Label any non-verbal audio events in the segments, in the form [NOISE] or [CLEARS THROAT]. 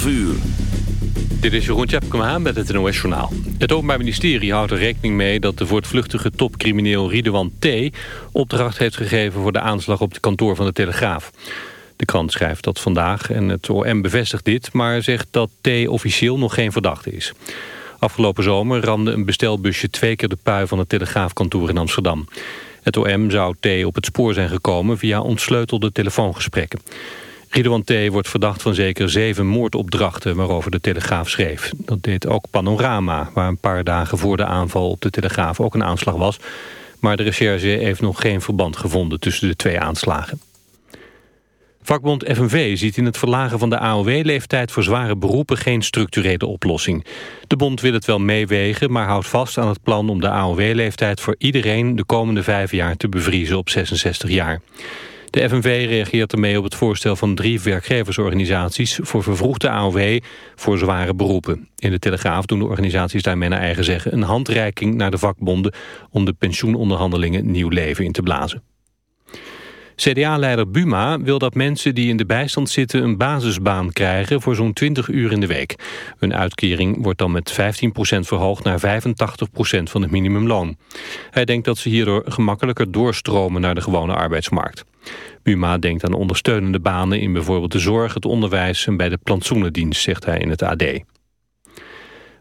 12 uur. Dit is Jeroen Tjepkema met het NOS Journaal. Het Openbaar Ministerie houdt er rekening mee dat de voortvluchtige topcrimineel Ridouan T. opdracht heeft gegeven voor de aanslag op het kantoor van de Telegraaf. De krant schrijft dat vandaag en het OM bevestigt dit, maar zegt dat T. officieel nog geen verdachte is. Afgelopen zomer ramde een bestelbusje twee keer de pui van het Telegraafkantoor in Amsterdam. Het OM zou T. op het spoor zijn gekomen via ontsleutelde telefoongesprekken. Ridouan T. wordt verdacht van zeker zeven moordopdrachten waarover de Telegraaf schreef. Dat deed ook Panorama, waar een paar dagen voor de aanval op de Telegraaf ook een aanslag was. Maar de recherche heeft nog geen verband gevonden tussen de twee aanslagen. Vakbond FNV ziet in het verlagen van de AOW-leeftijd voor zware beroepen geen structurele oplossing. De bond wil het wel meewegen, maar houdt vast aan het plan om de AOW-leeftijd voor iedereen de komende vijf jaar te bevriezen op 66 jaar. De FNV reageert ermee op het voorstel van drie werkgeversorganisaties... voor vervroegde AOW voor zware beroepen. In de Telegraaf doen de organisaties daarmee naar eigen zeggen... een handreiking naar de vakbonden om de pensioenonderhandelingen nieuw leven in te blazen. CDA-leider Buma wil dat mensen die in de bijstand zitten... een basisbaan krijgen voor zo'n 20 uur in de week. Hun uitkering wordt dan met 15% verhoogd naar 85% van het minimumloon. Hij denkt dat ze hierdoor gemakkelijker doorstromen naar de gewone arbeidsmarkt. Buma denkt aan ondersteunende banen in bijvoorbeeld de zorg, het onderwijs... en bij de plantsoenendienst, zegt hij in het AD.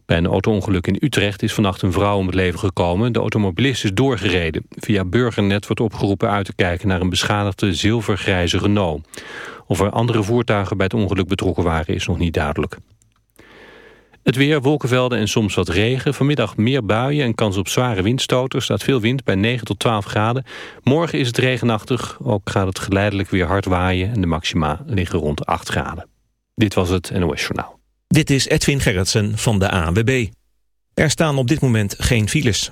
Bij een auto-ongeluk in Utrecht is vannacht een vrouw om het leven gekomen. De automobilist is doorgereden. Via Burgernet wordt opgeroepen uit te kijken naar een beschadigde zilvergrijze Renault. Of er andere voertuigen bij het ongeluk betrokken waren is nog niet duidelijk. Het weer, wolkenvelden en soms wat regen. Vanmiddag meer buien en kans op zware windstoten. staat veel wind bij 9 tot 12 graden. Morgen is het regenachtig. Ook gaat het geleidelijk weer hard waaien. En de maxima liggen rond 8 graden. Dit was het NOS Journaal. Dit is Edwin Gerritsen van de ANWB. Er staan op dit moment geen files.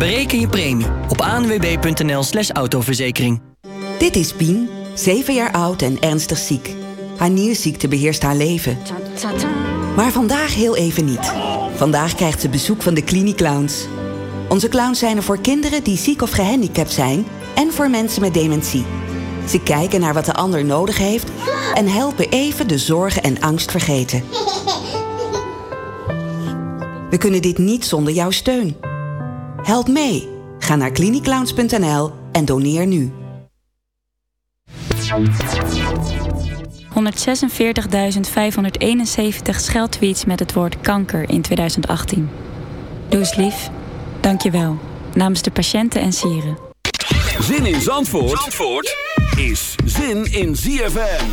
Bereken je premie op anwb.nl slash autoverzekering. Dit is Pien, 7 jaar oud en ernstig ziek. Haar nierziekte beheerst haar leven. Maar vandaag heel even niet. Vandaag krijgt ze bezoek van de Cliniclowns. Onze clowns zijn er voor kinderen die ziek of gehandicapt zijn... en voor mensen met dementie. Ze kijken naar wat de ander nodig heeft... en helpen even de zorgen en angst vergeten. [LAUGHS] We kunnen dit niet zonder jouw steun. Help mee. Ga naar cliniclowns.nl en doneer nu. 146.571 scheldtweets met het woord kanker in 2018. Doe eens lief. Dank je wel. Namens de patiënten en sieren. Zin in Zandvoort, Zandvoort is zin in ZFM.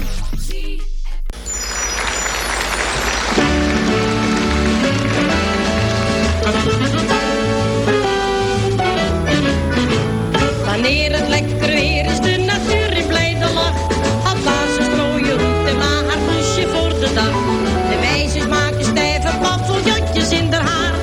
Wanneer het lekker weer is, de natuur in blijde lach. Had laatst een strooien roet en maar haar poesje voor de dag. De meisjes maken stijve paffeljatjes in haar haar.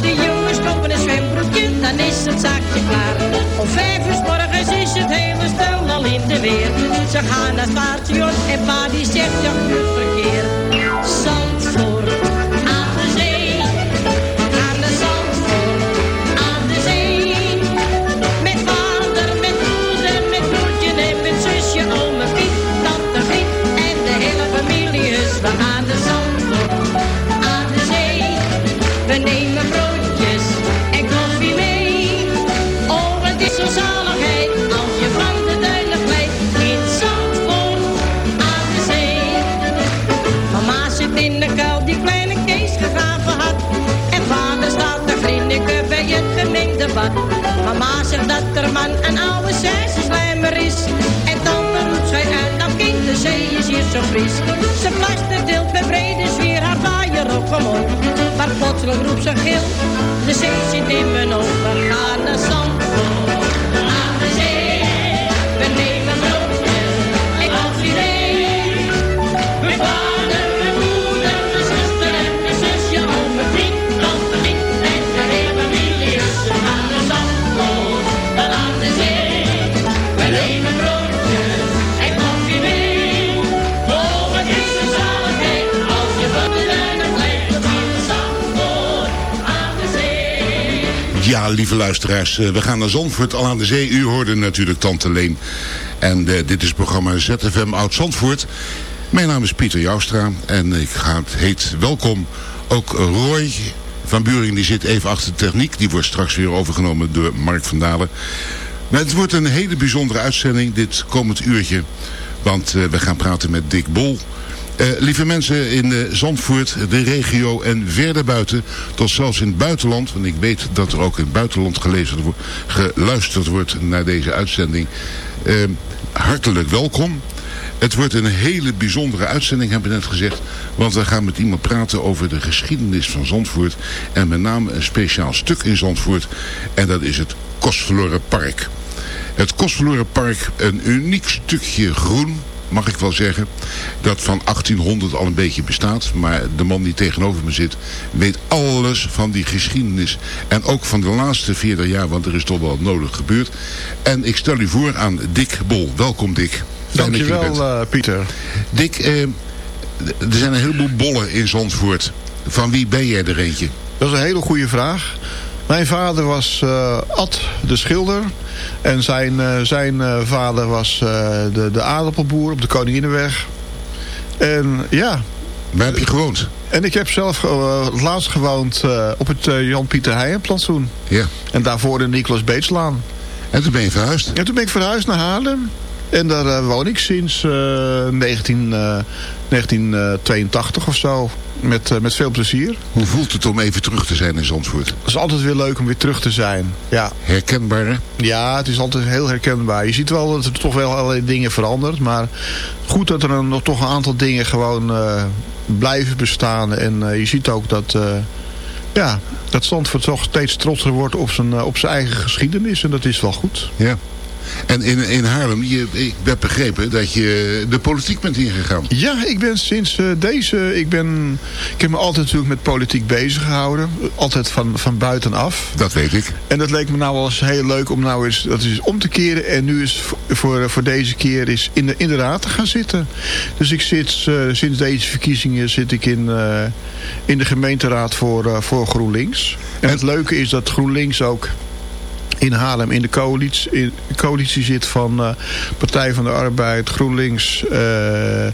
De jongens kopen een zwembroekje, dan is het zaakje klaar. Om vijf uur morgens is het hele stel al in de weer. Ze gaan naar het paardje en pa die zegt, ja, verkeer. We nemen broodjes en koffie mee. Oh, het is zo zaligheid als je van de duinen glijdt. In Zandvoort, aan de zee. Mama zit in de kuil die kleine Kees gegraven had. En vader staat te grinniken bij het gemengde bad. Mama zegt dat er man een oude slijmer is. En tante roept zij uit, nou kind, de zee is hier zo fris. Ze plaster deelt met zwier haar vaaier op. Maar plotseling roept ze gil, de zee zit in mijn ogen. Ga naar Zandvoort, Ja, lieve luisteraars, eh, we gaan naar Zandvoort, al aan de zee. U hoorde natuurlijk Tante Leen. En eh, dit is het programma ZFM Oud Zandvoort. Mijn naam is Pieter Joustra en ik ga het heet welkom. Ook Roy van Buring, die zit even achter de techniek. Die wordt straks weer overgenomen door Mark van Dalen. Maar het wordt een hele bijzondere uitzending dit komend uurtje. Want eh, we gaan praten met Dick Bol. Eh, lieve mensen in eh, Zandvoort, de regio en verder buiten, tot zelfs in het buitenland, want ik weet dat er ook in het buitenland gelezen geluisterd wordt naar deze uitzending. Eh, hartelijk welkom. Het wordt een hele bijzondere uitzending, hebben we net gezegd. Want we gaan met iemand praten over de geschiedenis van Zandvoort. En met name een speciaal stuk in Zandvoort. En dat is het Kostverlorenpark. Het Kostverlorenpark, een uniek stukje groen, mag ik wel zeggen. Dat van 1800 al een beetje bestaat. Maar de man die tegenover me zit, weet alles van die geschiedenis. En ook van de laatste 40 jaar, want er is toch wel nodig gebeurd. En ik stel u voor aan Dick Bol. Welkom Dick. Fijn dat je. Dankjewel, eh, Pieter. Dick, eh, er zijn een heleboel bollen in Zandvoort. Van wie ben jij er eentje? Dat is een hele goede vraag. Mijn vader was eh, Ad de Schilder. En zijn, eh, zijn eh, vader was de, de aardappelboer op de Koninginnenweg. En ja... Waar heb je gewoond? En ik heb zelf het laatst gewoond op het Jan-Pieter Heijenplantsoen. Ja. En daarvoor de Nicolas Beetslaan. En toen ben je verhuisd? En toen ben ik verhuisd naar Haarlem. En daar eh, woon ik sinds eh, 19, eh, 1982 of zo. Met, eh, met veel plezier. Hoe voelt het om even terug te zijn in Zandvoort? Het is altijd weer leuk om weer terug te zijn. Ja. Herkenbaar hè? Ja, het is altijd heel herkenbaar. Je ziet wel dat er toch wel allerlei dingen verandert. Maar goed dat er nog toch een aantal dingen gewoon eh, blijven bestaan. En eh, je ziet ook dat... eh, ja, dat Zandvoort toch steeds trotser wordt op zijn, eh, op zijn eigen geschiedenis. En dat is wel goed. Ja. En in, in Haarlem, je, ik heb begrepen dat je de politiek bent ingegaan. Ja, ik ben sinds eh, deze... Ik, ben, ik heb me altijd natuurlijk met politiek bezig gehouden. Altijd van, van buitenaf. Dat weet ik. En dat leek me nou wel eens heel leuk om nou eens, dat eens om te keren. En nu is voor, voor, voor deze keer is in de, in de raad te gaan zitten. Dus ik zit eh, sinds deze verkiezingen zit ik in, eh, in de gemeenteraad voor, eh, voor GroenLinks. En het leuke is dat GroenLinks ook in Haarlem in de coalitie, in coalitie zit van eh, Partij van de Arbeid, GroenLinks, eh,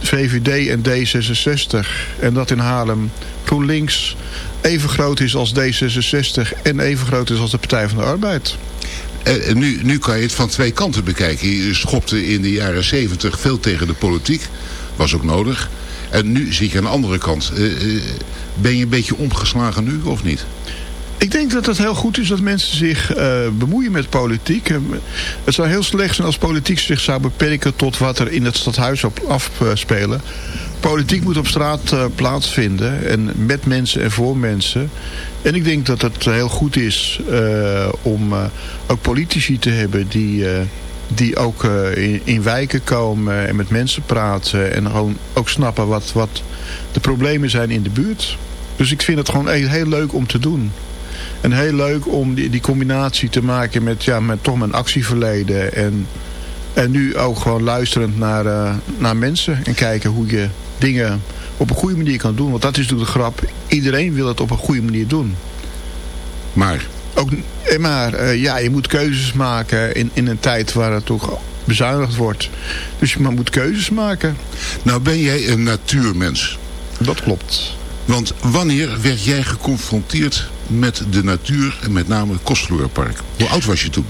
VVD en D66. En dat in Haarlem GroenLinks even groot is als D66 en even groot is als de Partij van de Arbeid. Eh, nu, nu kan je het van twee kanten bekijken. Je schopte in de jaren zeventig veel tegen de politiek. Was ook nodig. En nu zit je aan de andere kant. Ben je een beetje omgeslagen nu of niet? Ik denk dat het heel goed is dat mensen zich eh, bemoeien met politiek. Eh, Het zou heel slecht zijn als politiek zich zou beperken tot wat er in het stadhuis op afspelen. Politiek moet op straat eh, plaatsvinden en met mensen en voor mensen. En ik denk dat het heel goed is om ook politici te hebben die, die ook in, in wijken komen en met mensen praten. En gewoon ook snappen wat, wat de problemen zijn in de buurt. Dus ik vind het gewoon heel, heel leuk om te doen. En heel leuk om die, die combinatie te maken met, ja, met toch mijn actieverleden. En En nu ook gewoon luisterend naar, eh, naar mensen. En kijken hoe je dingen op een goede manier kan doen. Want dat is natuurlijk de grap. Iedereen wil het op een goede manier doen. Maar? Ook, eh, maar eh, ja, je moet keuzes maken in, in een tijd waar het toch bezuinigd wordt. Dus je moet keuzes maken. Nou ben jij een natuurmens. Dat klopt. Want wanneer werd jij geconfronteerd met de natuur en met name het Kostverlorenpark? Hoe oud was je toen?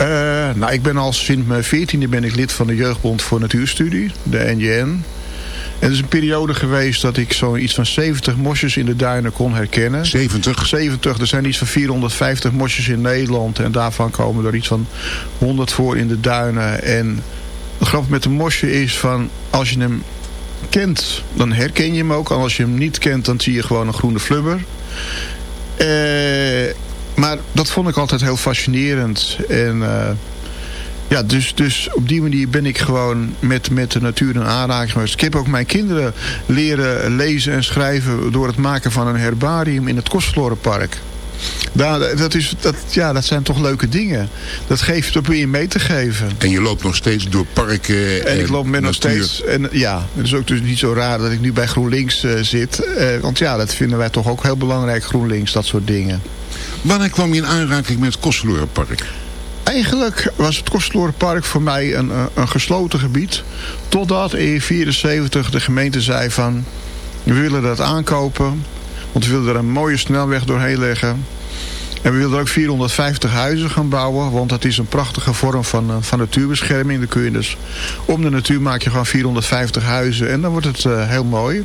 Uh, nou, ik ben al sinds mijn veertiende ben ik lid van de Jeugdbond voor Natuurstudie, de NJN. En het is een periode geweest dat ik zoiets van 70 mosjes in de duinen kon herkennen. 70? 70. Er zijn iets van 450 mosjes in Nederland. En daarvan komen er iets van 100 voor in de duinen. En het grappige met een mosje is van als je hem kent, dan herken je hem ook. En als je hem niet kent, dan zie je gewoon een groene flubber. Eh, maar dat vond ik altijd heel fascinerend. En uh, ja, dus, dus op die manier ben ik gewoon met, met de natuur in aanraking geweest. Ik heb ook mijn kinderen leren lezen en schrijven door het maken van een herbarium in het Kostverlorenpark. Daar, dat, is, dat, ja, dat zijn toch leuke dingen. Dat geef je probeer je mee te geven. En je loopt nog steeds door parken en, en ik loop met nog steeds. En ja, het is ook dus niet zo raar dat ik nu bij GroenLinks uh, zit. Uh, want ja, dat vinden wij toch ook heel belangrijk, GroenLinks, dat soort dingen. Wanneer kwam je in aanraking met het Kostverlorenpark? Eigenlijk was het Kostverlorenpark voor mij een, een gesloten gebied. Totdat in 1974 de gemeente zei van... we willen dat aankopen. Want we wilden er een mooie snelweg doorheen leggen. En we wilden ook 450 huizen gaan bouwen. Want dat is een prachtige vorm van, van natuurbescherming. Dan kun je dus om de natuur maak je gewoon 450 huizen. En dan wordt het uh, heel mooi.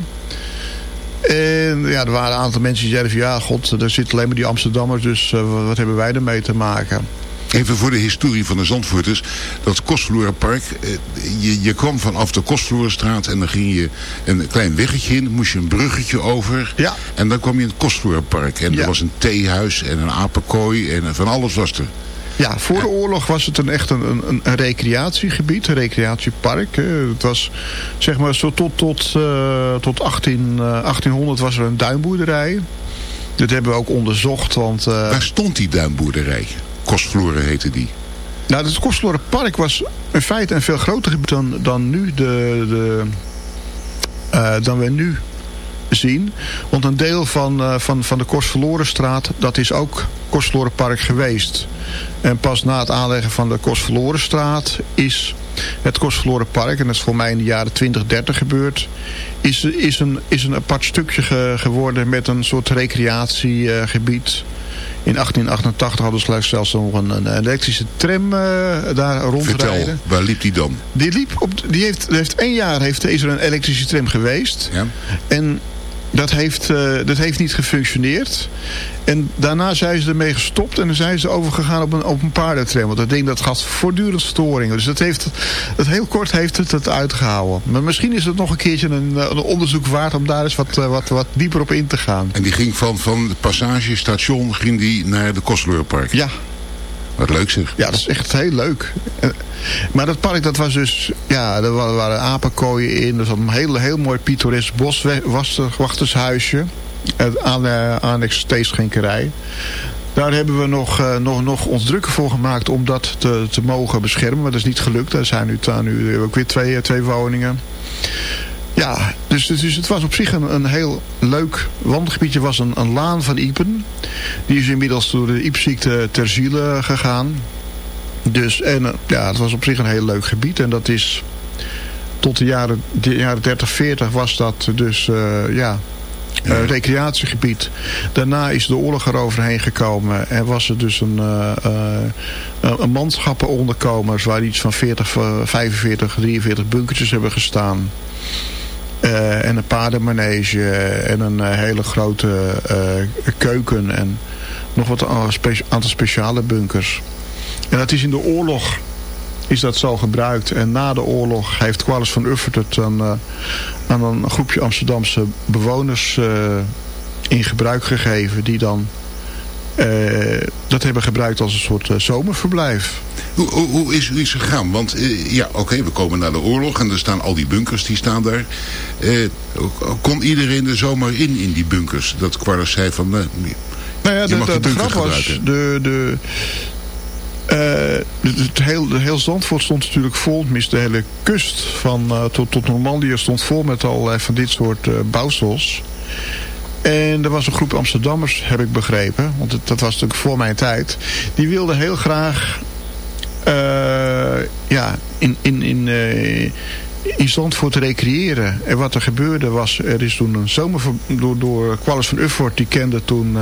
En ja, er waren een aantal mensen die zeiden van... ja, god, er zitten alleen maar die Amsterdammers... dus uh, wat hebben wij ermee te maken? Even voor de historie van de Zandvoorters. Dat Kostverlorenpark, je, je kwam vanaf de Kostverlorenstraat en dan ging je een klein weggetje in. Moest je een bruggetje over. Ja. En dan kwam je in het Kostverlorenpark. En ja. er was een theehuis en een apenkooi en van alles was er. Ja, voor de oorlog was het een echt een, een, een recreatiegebied, een recreatiepark. Het was zeg maar zo tot, tot, uh, tot 18, uh, 1800 was er een duinboerderij. Dat hebben we ook onderzocht. Want, uh, Waar stond die duinboerderij? Kostverloren heette die. Nou, het Kostverlorenpark was in feite een veel groter gebied dan, dan nu de, de uh, dan we nu zien. Want een deel van, uh, van, van de Kostverlorenstraat, dat is ook Kostverlorenpark geweest. En pas na het aanleggen van de Kostverlorenstraat is het Kostverlorenpark, en dat is voor mij in de jaren 20, 30 gebeurd, is, is, een, is een apart stukje ge, geworden met een soort recreatiegebied. In 1888 hadden ze zelfs nog een, een elektrische tram uh, daar rondrijden. Vertel, waar liep die dan? Die liep op, die heeft, heeft één jaar heeft, is er een elektrische tram geweest. Ja. En dat heeft, uh, dat heeft niet gefunctioneerd. En daarna zijn ze ermee gestopt en dan zijn ze overgegaan op een, op een paardentram. Want dat ding dat gaat voortdurend storingen. Dus dat heeft, het heel kort heeft het het uitgehouden. Maar misschien is het nog een keertje een, een onderzoek waard om daar eens wat, wat, wat dieper op in te gaan. En die ging van, van het passagestation ging die naar de Kostleurpark? Ja, wat leuk zeg. Ja, dat is echt heel leuk. Maar dat park, dat was dus... Ja, er waren apenkooien in. Er zat een heel, heel mooi pittoresk boswachtershuisje. Aan, uh, annex steeschenkerij. Daar hebben we nog, uh, nog, nog ons drukker voor gemaakt om dat te, te mogen beschermen. Maar dat is niet gelukt. Er zijn nu, nu ook weer twee, twee woningen. Ja, dus, dus het was op zich een, een heel leuk wandelgebiedje. was een, een laan van Iepen. Die is inmiddels door de Iepziekte ter ziele gegaan. Dus, en ja, het was op zich een heel leuk gebied. En dat is tot de jaren, de jaren 30, 40 was dat dus, uh, ja, ja. Uh, recreatiegebied. Daarna is de oorlog eroverheen gekomen. En was er dus een, uh, uh, een manschappen onderkomers... waar iets van 40, 45, 43 bunkertjes hebben gestaan. Uh, en een paardenmanege en een uh, hele grote uh, keuken en nog wat aantal speciale bunkers. En dat is in de oorlog is dat zo gebruikt. En na de oorlog heeft Qualis van Uffert het aan, aan een groepje Amsterdamse bewoners in gebruik gegeven. Die dan dat hebben gebruikt als een soort zomerverblijf. Hoe, hoe, hoe is u gegaan? Want uh, ja, oké, okay, we komen naar de oorlog en er staan al die bunkers, die staan daar. Uh, kon iedereen er zomaar in, in die bunkers? Dat Quarles zei van, uh, nou ja, de, de, de grap was, de, de, het, het heel, heel Zandvoort stond natuurlijk vol. Mis de hele kust van, uh, tot, tot Normandië stond vol met allerlei van dit soort uh, bouwsels. En er was een groep Amsterdammers, heb ik begrepen. Want het, dat was natuurlijk voor mijn tijd. Die wilden heel graag ja, in, in, in, in Zandvoort recreëren. En wat er gebeurde was, er is toen een zomer door, door Qualis van Uffort, die kende toen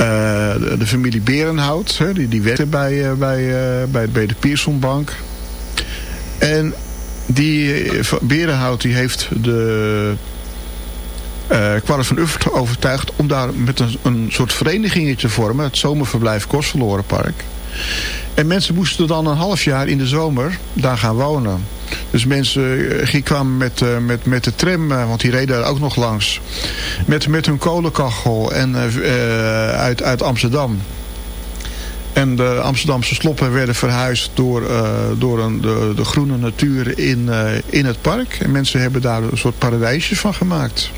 uh, de, familie Berenhout. Hè, die, die werkte bij, uh, bij, bij, bij de Piersonbank. En die Berenhout die heeft de uh, van Uffort overtuigd om daar met een, een soort verenigingetje te vormen. Het zomerverblijf Kostverlorenpark. En mensen moesten dan een half jaar in de zomer daar gaan wonen. Dus mensen uh, kwamen met, uh, met, met de tram, uh, want die reden daar ook nog langs. Met, met hun kolenkachel en, uit, uit Amsterdam. En de Amsterdamse sloppen werden verhuisd door, door een, de, de groene natuur in, in het park. En mensen hebben daar een soort paradijsje van gemaakt.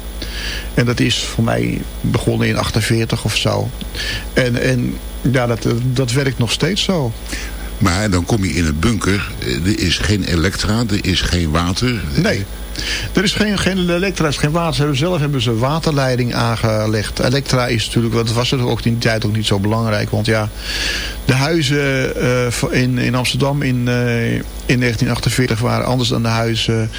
En dat is voor mij begonnen in 48 of zo. En, en ja, dat, dat werkt nog steeds zo. Maar dan kom je in het bunker. Er is geen elektra, er is geen water. Nee. Er is geen, geen elektra, is geen water. Zelf hebben ze waterleiding aangelegd. Elektra is natuurlijk, dat was het ook in die tijd ook niet zo belangrijk. Want ja, de huizen uh, in, in Amsterdam in, uh, in 1948 waren anders dan de huizen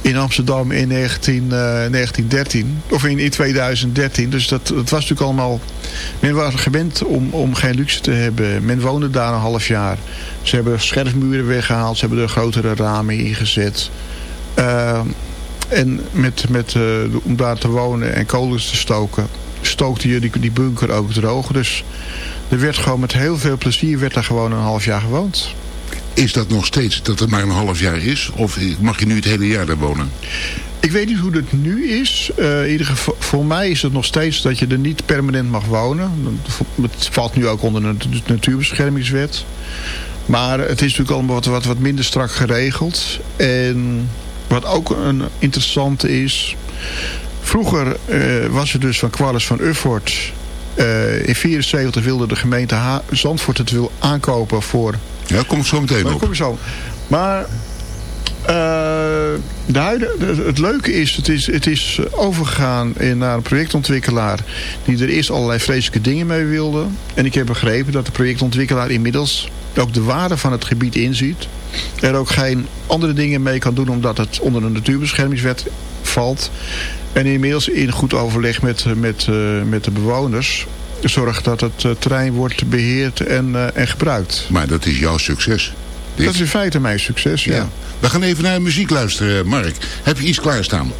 in Amsterdam in 19, uh, 1913. Of in, in 2013. Dus dat, was natuurlijk allemaal... Men was gewend om, om geen luxe te hebben. Men woonde daar een half jaar. Ze hebben scherfmuren weggehaald. Ze hebben er grotere ramen ingezet. Uh, en met, met, uh, om daar te wonen en kolen te stoken, stookte je die, die bunker ook droog. Dus er werd gewoon met heel veel plezier werd daar gewoon een half jaar gewoond. Is dat nog steeds dat het maar een half jaar is? Of mag je nu het hele jaar daar wonen? Ik weet niet hoe het nu is. Uh, in ieder geval, voor mij is het nog steeds dat je er niet permanent mag wonen. Het valt nu ook onder de natuurbeschermingswet. Maar het is natuurlijk allemaal wat, wat, wat minder strak geregeld. En wat ook een interessante is. Vroeger uh, was er dus van Qualis van Uffort. Uh, in 74 wilde de gemeente ha Zandvoort het wil aankopen voor... Ja, kom ik zo meteen maar, op. Kom zo. Maar de huide, het leuke is het, is, het is overgegaan naar een projectontwikkelaar... die er eerst allerlei vreselijke dingen mee wilde. En ik heb begrepen dat de projectontwikkelaar inmiddels ook de waarde van het gebied inziet. Er ook geen andere dingen mee kan doen omdat het onder de natuurbeschermingswet valt. En inmiddels in goed overleg met, met, uh, met de bewoners zorgt dat het uh, terrein wordt beheerd en, en gebruikt. Maar dat is jouw succes. Dit... Dat is in feite mijn succes, ja. ja. We gaan even naar muziek luisteren, Mark. Heb je iets klaarstaan?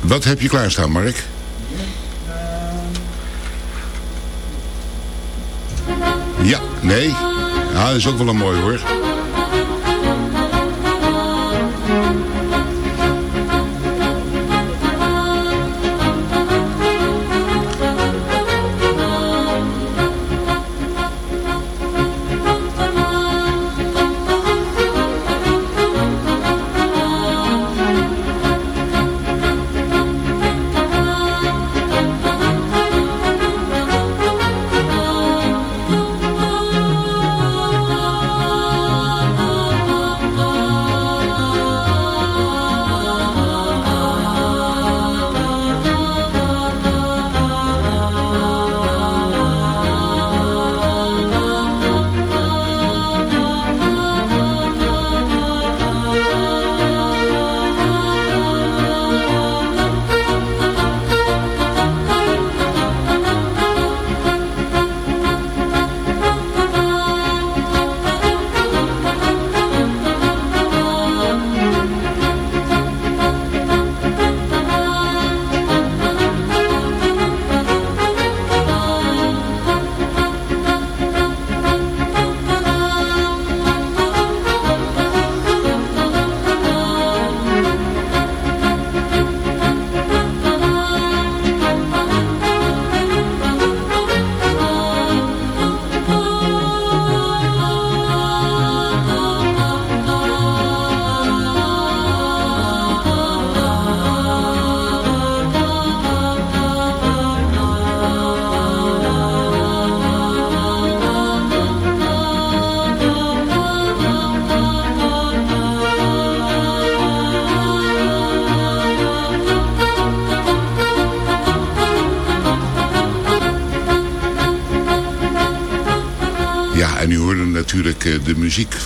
Wat heb je klaarstaan, Mark? Ja, nee. Ja, dat is ook wel een mooi hoor.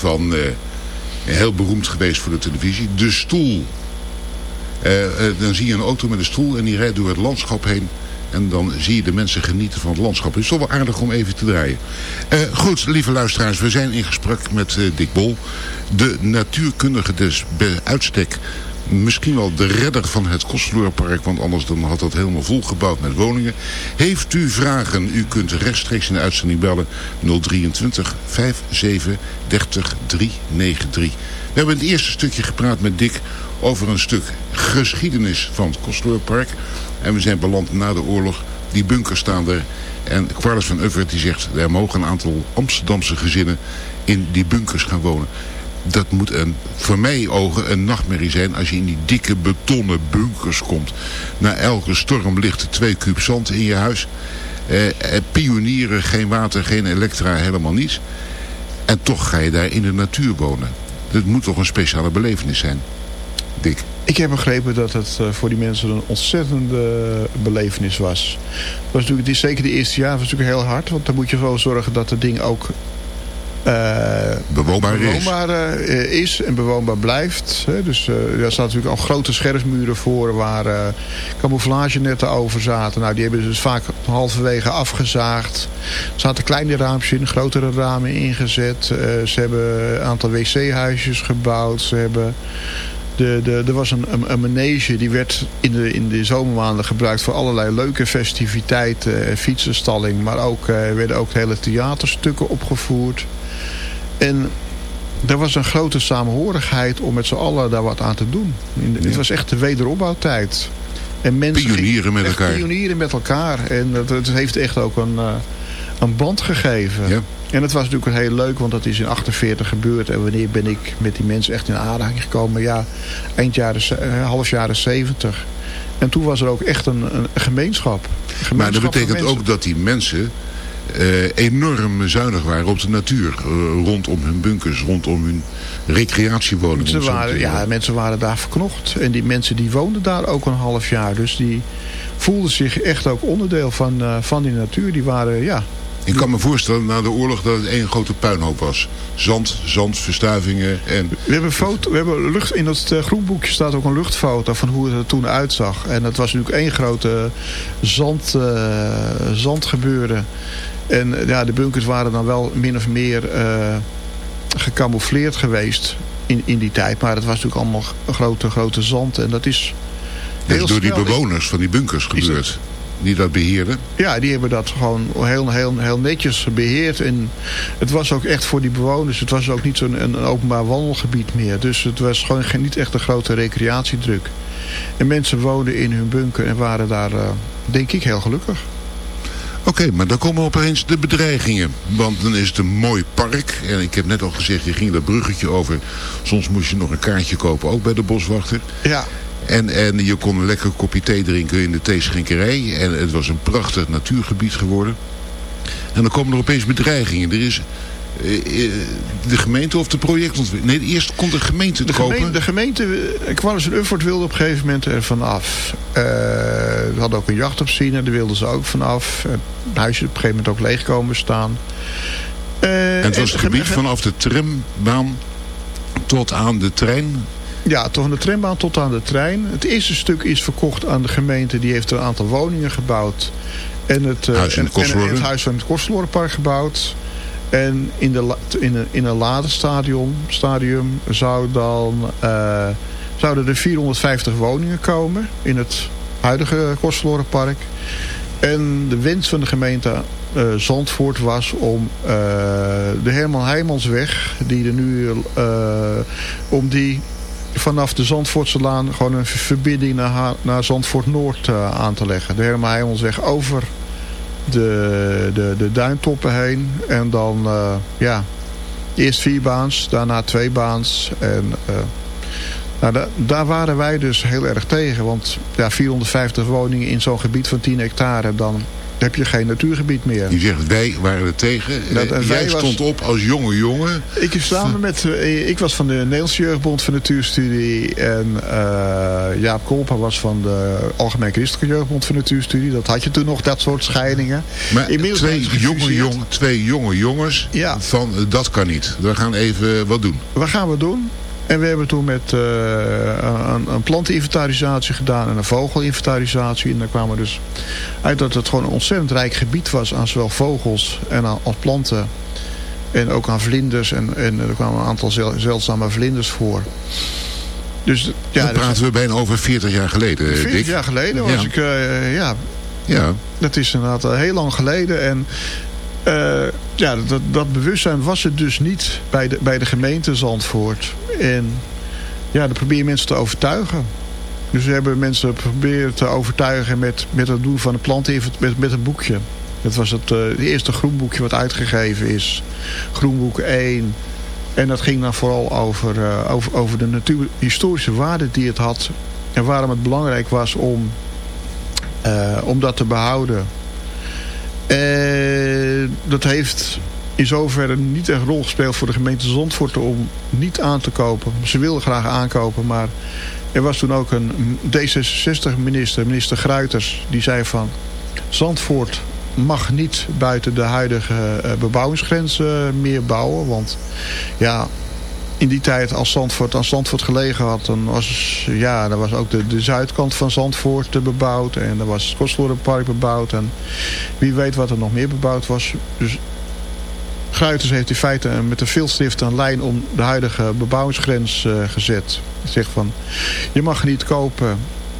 Van... eh, heel beroemd geweest voor de televisie. De Stoel. Eh, eh, dan zie je een auto met een stoel en die rijdt door het landschap heen. En dan zie je de mensen genieten van het landschap. Het is toch wel aardig om even te draaien. Goed, lieve luisteraars, we zijn in gesprek met Dick Bol. De natuurkundige des bij uitstek. Misschien wel de redder van het Kostverlorenpark, want anders dan had dat helemaal volgebouwd met woningen. Heeft u vragen? U kunt rechtstreeks in de uitzending bellen 023 57 30 393. We hebben het eerste stukje gepraat met Dick over een stuk geschiedenis van het Kostverlorenpark. En we zijn beland na de oorlog. Die bunkers staan er. En Quarles van Uffert die zegt... er mogen een aantal Amsterdamse gezinnen in die bunkers gaan wonen. Dat moet een, voor mij ogen een nachtmerrie zijn... als je in die dikke betonnen bunkers komt. Na elke storm ligt er twee kuub zand in je huis. Eh, eh, pionieren, geen water, geen elektra, helemaal niets. En toch ga je daar in de natuur wonen. Dat moet toch een speciale belevenis zijn. Dick. Ik heb begrepen dat het eh, voor die mensen een ontzettende belevenis was. Was natuurlijk, zeker de eerste jaar was natuurlijk heel hard. Want dan moet je wel zorgen dat het ding ook eh, bewoonbaar, is. bewoonbaar eh, is en bewoonbaar blijft. Hè. Dus uh, daar staan natuurlijk al grote scherfmuren voor waar camouflagenetten over zaten. Nou, die hebben ze dus vaak halverwege afgezaagd. Er zaten kleine raampjes in, grotere ramen ingezet. ze hebben een aantal wc-huisjes gebouwd. Ze hebben... De, de, er was een, een, een, manege die werd in de, in de zomermaanden gebruikt voor allerlei leuke festiviteiten, fietsenstalling. Maar ook werden ook hele theaterstukken opgevoerd. En er was een grote samenhorigheid om met z'n allen daar wat aan te doen. In de, ja. Het was echt de wederopbouwtijd. En mensen pionieren met elkaar. Pionieren met elkaar. En het heeft echt ook een, uh, een band gegeven. Ja. En het was natuurlijk heel leuk, want dat is in 48 gebeurd. En wanneer ben ik met die mensen echt in aanraking gekomen? Ja, eind jaren, half jaren 70. En toen was er ook echt een, een gemeenschap. Een gemeenschap maar dat betekent ook dat die mensen enorm zuinig waren op de natuur. Uh, rondom hun bunkers, rondom hun recreatiewoningen. Mensen waren, ja, mensen waren daar verknocht. En die mensen die woonden daar ook een half jaar. Dus die voelden zich echt ook onderdeel van, uh, van die natuur. Die waren, ja, ik kan me voorstellen na de oorlog dat het één grote puinhoop was. Zand, zand, verstuivingen en... We hebben, foto, we hebben lucht, in dat groenboekje staat ook een luchtfoto van hoe het er toen uitzag. En dat was natuurlijk één grote zand, uh, zandgebeuren. En ja, de bunkers waren dan wel min of meer uh, gecamoufleerd geweest in, in die tijd. Maar het was natuurlijk allemaal grote, grote zand. En dat is... Dat is door die bewoners van die bunkers gebeurd die dat beheerden? Ja, die hebben dat gewoon heel, heel, heel netjes beheerd. En het was ook echt voor die bewoners. Het was ook niet zo'n een, een openbaar wandelgebied meer. Dus het was gewoon geen, niet echt een grote recreatiedruk. En mensen woonden in hun bunker en waren daar, uh, denk ik, heel gelukkig. Oké, okay, maar dan komen opeens de bedreigingen. Want dan is het een mooi park. En ik heb net al gezegd, je ging dat bruggetje over. Soms moest je nog een kaartje kopen, ook bij de boswachter. Ja. En, en je kon een lekker kopje thee drinken in de theeschenkerij. En het was een prachtig natuurgebied geworden. En dan komen er opeens bedreigingen. Er is de gemeente of de projectontwikkeling? Nee, eerst kon de gemeente de kopen. Gemeente, de gemeente, Qualis en Ufford wilde op een gegeven moment er vanaf. Uh, we hadden ook een jacht op zien, daar wilden ze ook vanaf. Het huisje op een gegeven moment ook leeg komen staan. Uh, en het was het gebied vanaf de trambaan tot aan de trein? Ja, van de trambaan tot aan de trein. Het eerste stuk is verkocht aan de gemeente. Die heeft een aantal woningen gebouwd. En het, uh, huis in en, en, het huis van het Kostverlorenpark gebouwd. En in, de, in, een, in een later stadium, stadium zou dan, uh, zouden er 450 woningen komen in het huidige Kostverlorenpark. En de wens van de gemeente uh, Zandvoort was om uh, de Herman Heijmansweg, die er nu, om die vanaf de Zandvoortselaan gewoon een verbinding naar, naar Zandvoort Noord aan te leggen. De Herman Heijmansweg over de, de, de duintoppen heen. En dan, uh, ja, eerst vier baans, daarna twee baans. En uh, nou, da, daar waren wij dus heel erg tegen. Want ja, 450 woningen in zo'n gebied van 10 hectare, dan heb je geen natuurgebied meer. Je zegt wij waren er tegen. Dat- Eh, en Jij wij was- stond op als jonge jongen. Ik, samen met, eh, ik was van de Nederlandse Jeugdbond voor Natuurstudie. En eh, Jaap Kolpa was van de Algemeen Christelijke Jeugdbond voor Natuurstudie. Dat had je toen nog, dat soort scheidingen. Maar Inmiddels twee jonge, jong, twee jonge jongens Ja. van eh, dat kan niet. We gaan even wat doen. Wat gaan we doen? En we hebben toen met eh, een, een planteninventarisatie gedaan en een vogelinventarisatie. En daar kwamen we dus uit dat het gewoon een ontzettend rijk gebied was aan zowel vogels en aan, als planten. En ook aan vlinders. En, en er kwamen een aantal zel- zeldzame vlinders voor. Dus ja, Dan praten we bijna over 40 jaar geleden, eh, 40 Dick. jaar geleden was Ja. ik, eh, ja, Ja, dat is inderdaad heel lang geleden. En eh, ja, dat, dat bewustzijn was er dus niet bij de, bij de gemeente Zandvoort. En ja, dan probeer je mensen te overtuigen. Dus we hebben mensen proberen te overtuigen met, met het doen van een planten met, met een boekje. Dat was het, eh, het eerste groenboekje wat uitgegeven is. Groenboek 1. En dat ging dan vooral over, eh, over, over de natuurhistorische waarde die het had. En waarom het belangrijk was om om dat te behouden. En dat heeft in zoverre niet echt rol gespeeld voor de gemeente Zandvoort om niet aan te kopen. Ze wilden graag aankopen, maar er was toen ook een D66-minister, minister Gruiters, die zei van Zandvoort mag niet buiten de huidige eh, bebouwingsgrens eh, meer bouwen. Want ja, in die tijd als Zandvoort aan Zandvoort gelegen had, dan was, ja, dan was ook de, de zuidkant van Zandvoort bebouwd. En dan was het Kostverlorenpark bebouwd. En wie weet wat er nog meer bebouwd was. Dus Gruiters heeft in feite met een viltstift een lijn om de huidige bebouwingsgrens eh, gezet. Zegt van, je mag niet kopen.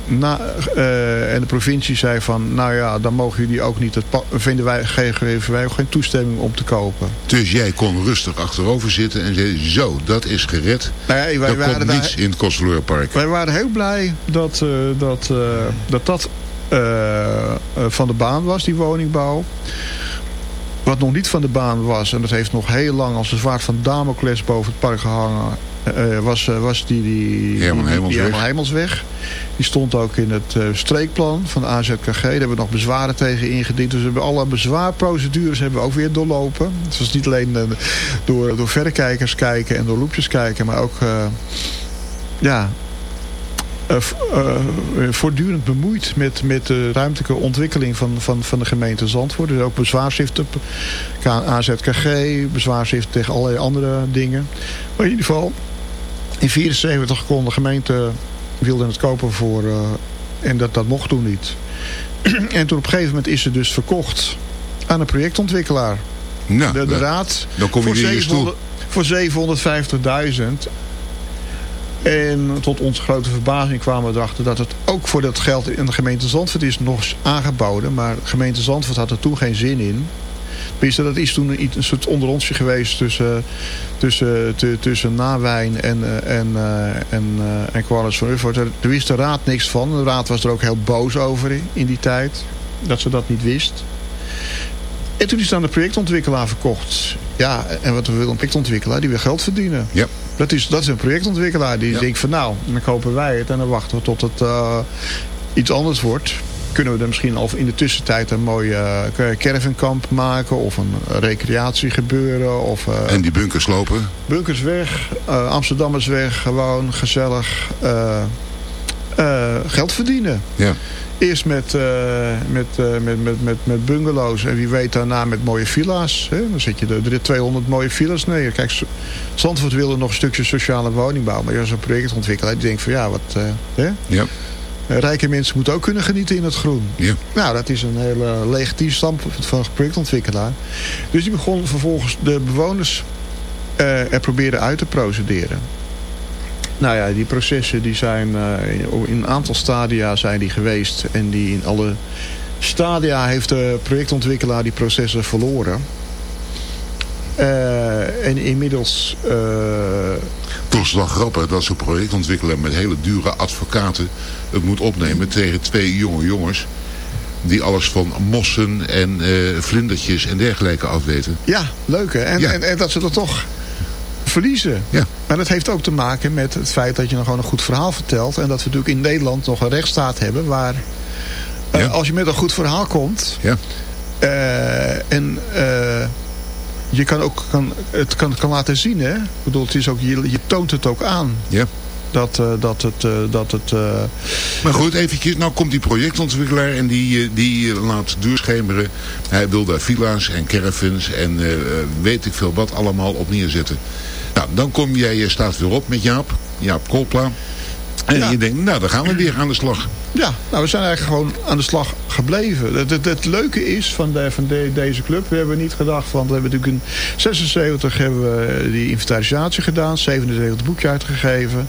Na, eh, en de provincie zei van, nou ja, dan mogen jullie ook niet. Het vinden wij, geven wij ook geen toestemming om te kopen. dus jij kon rustig achterover zitten en zei, zo, dat is gered. Nou ja, wij er waren daar- niets in het Kostverlorenpark. Wij waren heel blij dat eh, dat, eh, dat, dat eh, van de baan was, die woningbouw. Wat nog niet van de baan was, en dat heeft nog heel lang als een zwaard van Damocles boven het park gehangen, eh, was, eh, was die, die, Herman die- Hemelsweg. die Herman Hemelsweg. Die stond ook in het eh, streekplan van de AZKG. Daar hebben we nog bezwaren tegen ingediend. Dus we hebben alle bezwaarprocedures hebben we ook weer doorlopen. Het was niet alleen eh, door, door verrekijkers kijken en door loepjes kijken, maar ook eh, ja, eh, eh, voortdurend bemoeid met, met de ruimtelijke ontwikkeling van, van, van de gemeente Zandvoort. Dus ook bezwaarschriften, AZKG, bezwaarschriften tegen allerlei andere dingen. Maar in ieder geval, in 74 kon de gemeente wilde het kopen voor... eh, en dat, dat mocht toen niet. [CLEARS THROAT] en toen op een gegeven moment is het dus verkocht aan een projectontwikkelaar. Nou, de, de dan- raad dan kom je voor weer in je stoel. 700 voor 750.000. En tot onze grote verbazing kwamen we erachter dat het ook voor dat geld in de gemeente Zandvoort is nog eens aangeboden. Maar de gemeente Zandvoort had er toen geen zin in. Tenminste, dat is toen een, een soort onderontje geweest tussen, tussen, tu- tussen Nawijn en, eh, en, eh, en, eh, en Qualis van Uffort. Daar wist de raad niks van. De raad was er ook heel boos over in, die tijd. Dat ze dat niet wist. En toen is het aan de projectontwikkelaar verkocht. Ja, en wat we willen een projectontwikkelaar, die wil geld verdienen. Ja. Dat is, dat is een projectontwikkelaar die denkt van nou, dan kopen wij het en dan wachten we tot het iets anders wordt. Kunnen we er misschien al in de tussentijd een mooi eh, caravankamp maken of een recreatiegebeuren of eh, En die bunkers lopen. bunkers weg, eh, Amsterdammers weg, gewoon gezellig geld verdienen. Ja. Eerst met, met, met, met, met, met bungalows en wie weet daarna met mooie villa's. Hè? Dan zet je er er 200 mooie villa's neer. Kijk, Zandvoort wilde nog een stukje sociale woningbouw. Maar als een projectontwikkelaar die denkt van ja, wat... hè? Ja. Rijke mensen moeten ook kunnen genieten in het groen. Ja. Nou, dat is een hele legitiem standpunt van een projectontwikkelaar. Dus die begon vervolgens de bewoners eh, er proberen uit te procederen. Nou ja, die processen die zijn eh, in in een aantal stadia zijn die geweest. En die in alle stadia heeft de projectontwikkelaar die processen verloren. Eh, en inmiddels... eh, Toch is wel grappig dat zo'n projectontwikkelaar met hele dure advocaten het moet opnemen tegen twee jonge jongens. Die alles van mossen en eh, vlindertjes en dergelijke afweten. Ja, leuk hè. En, Ja. en, en dat ze dat toch verliezen. Ja. Maar dat heeft ook te maken met het feit dat je nog gewoon een goed verhaal vertelt. En dat we natuurlijk in Nederland nog een rechtsstaat hebben waar als je met een goed verhaal komt... Ja. en je kan ook kan, het kan, kan laten zien, hè? Ik bedoel, het is ook, je, je toont het ook aan. Ja. Dat, eh, dat het... eh, dat het eh, Maar goed, eventjes, nou komt die projectontwikkelaar en die, die laat doorschemeren. Hij wil daar villa's en caravans en weet ik veel wat allemaal op neerzetten. Nou, dan kom jij, je staat weer op met Jaap, Jaap Kolpla. En Ja. je denkt, nou, dan gaan we weer aan de slag. Ja, nou, we zijn eigenlijk gewoon aan de slag gebleven. Het, het, het leuke is van, de, van de, deze club, we hebben niet gedacht van... We hebben natuurlijk in 76 hebben we die inventarisatie gedaan, 77 boekje uitgegeven.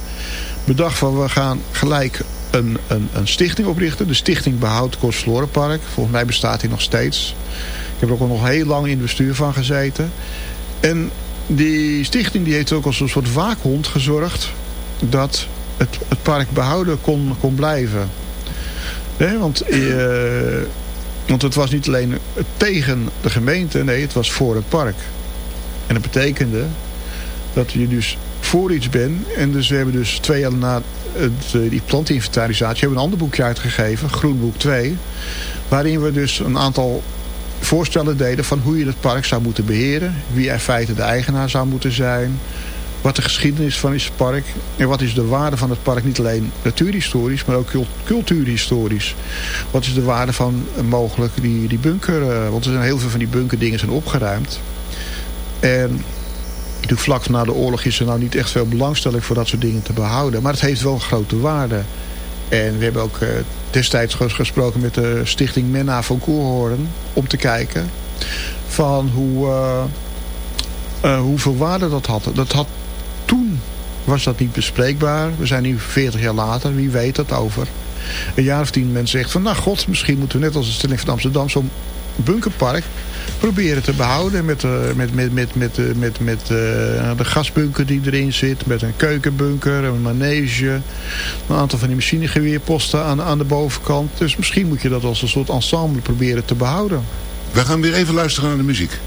Bedacht van, we gaan gelijk een, een, een stichting oprichten. De Stichting Behoud Kostverlorenpark. Volgens mij bestaat die nog steeds. Ik heb er ook al nog heel lang in het bestuur van gezeten. En die stichting die heeft ook als een soort waakhond gezorgd... dat het, het park behouden kon, kon blijven. Hè, want, eh, want het was niet alleen tegen de gemeente, nee, het was voor het park. En dat betekende dat je dus voor iets bent. En dus we hebben dus twee jaar na het, eh, die plantinventarisatie... hebben een ander boekje uitgegeven, Groenboek 2... waarin we dus een aantal voorstellen deden... van hoe je het park zou moeten beheren... wie in feite de eigenaar zou moeten zijn... wat de geschiedenis van is het park... en wat is de waarde van het park, niet alleen natuurhistorisch... maar ook cult- cultuurhistorisch. Wat is de waarde van eh, mogelijk die, die bunker... eh, want er zijn heel veel van die bunkerdingen zijn opgeruimd... En natuurlijk vlak na de oorlog is er nou niet echt veel belangstelling voor dat soort dingen te behouden. Maar het heeft wel grote waarde. En we hebben ook eh, destijds ges- gesproken met de stichting Menna van Koerhoorn. Om te kijken van hoe, hoeveel waarde dat had. Dat had was dat niet bespreekbaar. We zijn nu 40 jaar later. Wie weet dat over een jaar of tien mensen zegt van... nou god, misschien moeten we net als de stelling van Amsterdam... zo'n bunkerpark proberen te behouden met, eh, met, met, met, met, eh, met, met eh, de gasbunker die erin zit. Met een keukenbunker, een manege. Een aantal van die machinegeweerposten aan, aan de bovenkant. Dus misschien moet je dat als een soort ensemble proberen te behouden. We gaan weer even luisteren naar de muziek.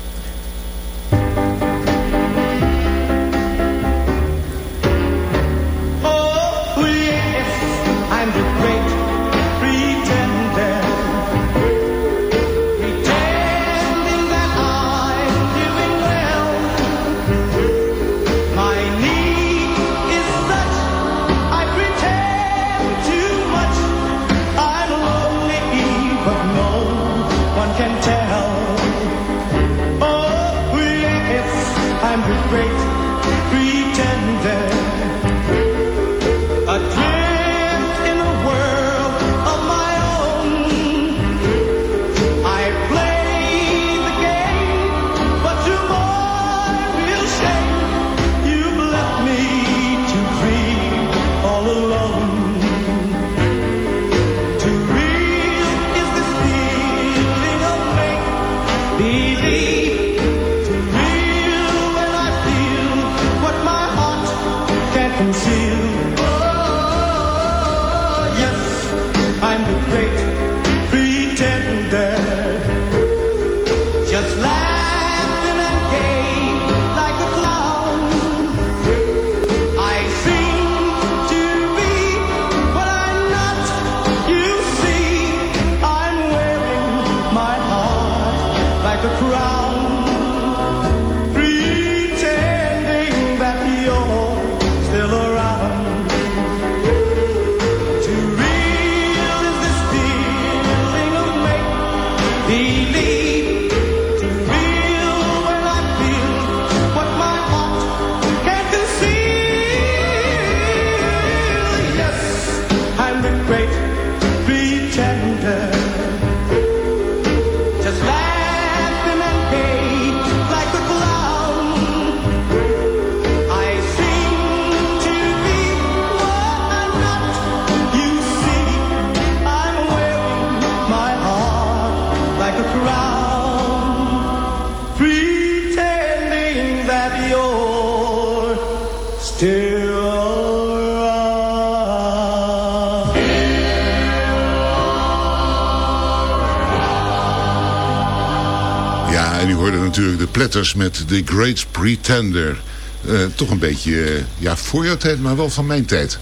Met The Great Pretender. eh, toch een beetje, eh, ja, voor jouw tijd, maar wel van mijn tijd.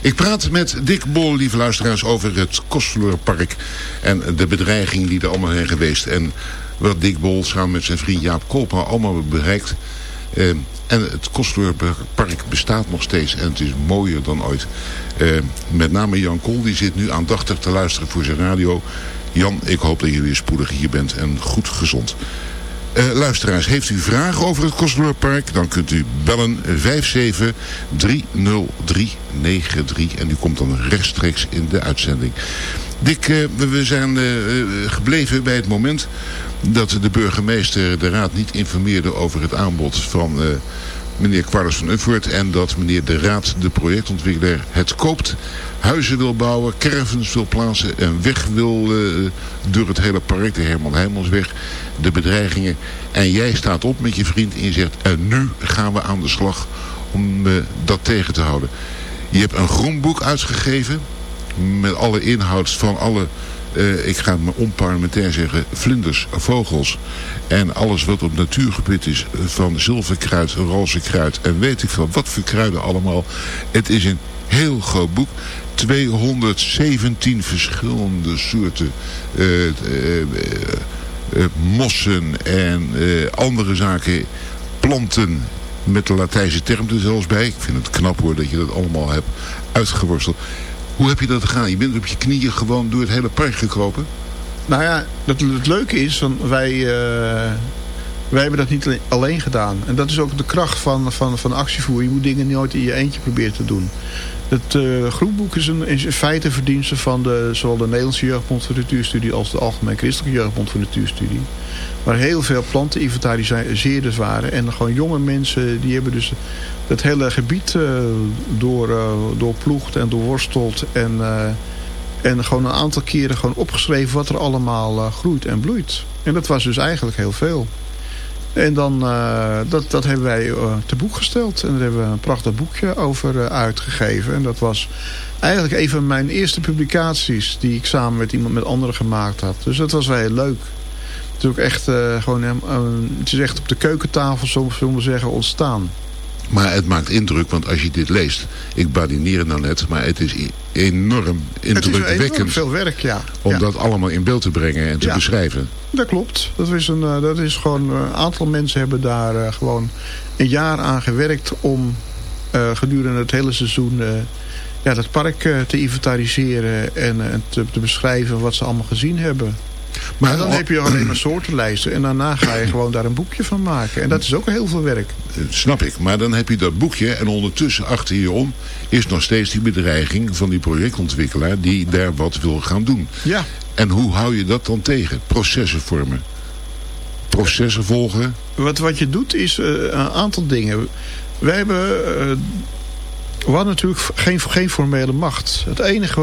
Ik praat met Dick Bol, lieve luisteraars, over het Kostverlorenpark en de bedreiging die er allemaal zijn geweest. En wat Dick Bol samen met zijn vriend Jaap Koolpa allemaal bereikt. Eh, en het Kostverlorenpark bestaat nog steeds en het is mooier dan ooit. Met name Jan Kool, die zit nu aandachtig te luisteren voor zijn radio. Jan, ik hoop dat je weer spoedig hier bent en goed gezond. Eh, luisteraars, heeft u vragen over het Kostverlorenpark? Dan kunt u bellen 5730393 en u komt dan rechtstreeks in de uitzending. Dick, eh, we- zijn eh, gebleven bij het moment dat de burgemeester de raad niet informeerde over het aanbod van meneer Quarles van Uffert en dat meneer de raad, de projectontwikkelaar, het koopt, huizen wil bouwen, caravans wil plaatsen, een weg wil eh, door het hele park, de Herman Heijmansweg, de bedreigingen. En jij staat op met je vriend en je zegt, en nu gaan we aan de slag om eh, dat tegen te houden. Je hebt een groenboek uitgegeven met alle inhoud van alle, eh, ik ga maar onparlementair zeggen, vlinders, vogels en alles wat op natuurgebied is, eh, van zilverkruid, roze kruid en weet ik veel wat voor kruiden allemaal. Het is een heel groot boek. 217 verschillende soorten eh, mossen en andere zaken, planten met de Latijnse term er zelfs bij. Ik vind het knap hoor dat je dat allemaal hebt uitgeworsteld. Hoe heb je dat gedaan? Je bent op je knieën gewoon door het hele park gekropen? Nou ja, het, het leuke is, van wij, eh, wij hebben dat niet alleen- alleen gedaan. En dat is ook de kracht van, van, van actievoer. Je moet dingen nooit in je eentje proberen te doen. Het groenboek is, een, in feite verdienste van de, zowel de Nederlandse Jeugdbond voor Natuurstudie als de Algemeen Christelijke Jeugdbond voor Natuurstudie. Waar heel veel planten inventariseerders waren. En gewoon jonge mensen die hebben dus het hele gebied eh, door, eh, doorploegd en doorworsteld. En, en gewoon een aantal keren gewoon opgeschreven wat er allemaal groeit en bloeit. En dat was dus eigenlijk heel veel. En dan, eh, dat, dat hebben wij eh, te boek gesteld. En daar hebben we een prachtig boekje over eh, uitgegeven. En dat was eigenlijk een van mijn eerste publicaties... die ik samen met iemand met anderen gemaakt had. Dus dat was wel heel leuk. Het is ook echt, gewoon, het is echt op de keukentafel, zo zullen we zeggen, ontstaan. Maar het maakt indruk, want als je dit leest... Ik badineer het nou net, maar het is enorm Het is enorm indrukwekkend... veel werk, ja. om Ja. dat allemaal in beeld te brengen en te Ja. beschrijven. Dat klopt. Dat is, een, eh, dat is gewoon, eh, een aantal mensen hebben daar eh, gewoon een jaar aan gewerkt om gedurende het hele seizoen eh, ja, dat park te inventariseren en, en te, te beschrijven wat ze allemaal gezien hebben. Maar dan al- heb je alleen maar soortenlijsten en daarna ga je gewoon daar een boekje van maken. En dat is ook heel veel werk. Eh, Snap ik. Maar dan heb je dat boekje en ondertussen achter je om... is nog steeds die bedreiging van die projectontwikkelaar... die daar wat wil gaan doen. Ja. En hoe hou je dat dan tegen? Processen vormen. Processen volgen. Wat, wat je doet is eh, een aantal dingen. Wij hebben... eh, we hadden natuurlijk geen, geen formele macht. Het enige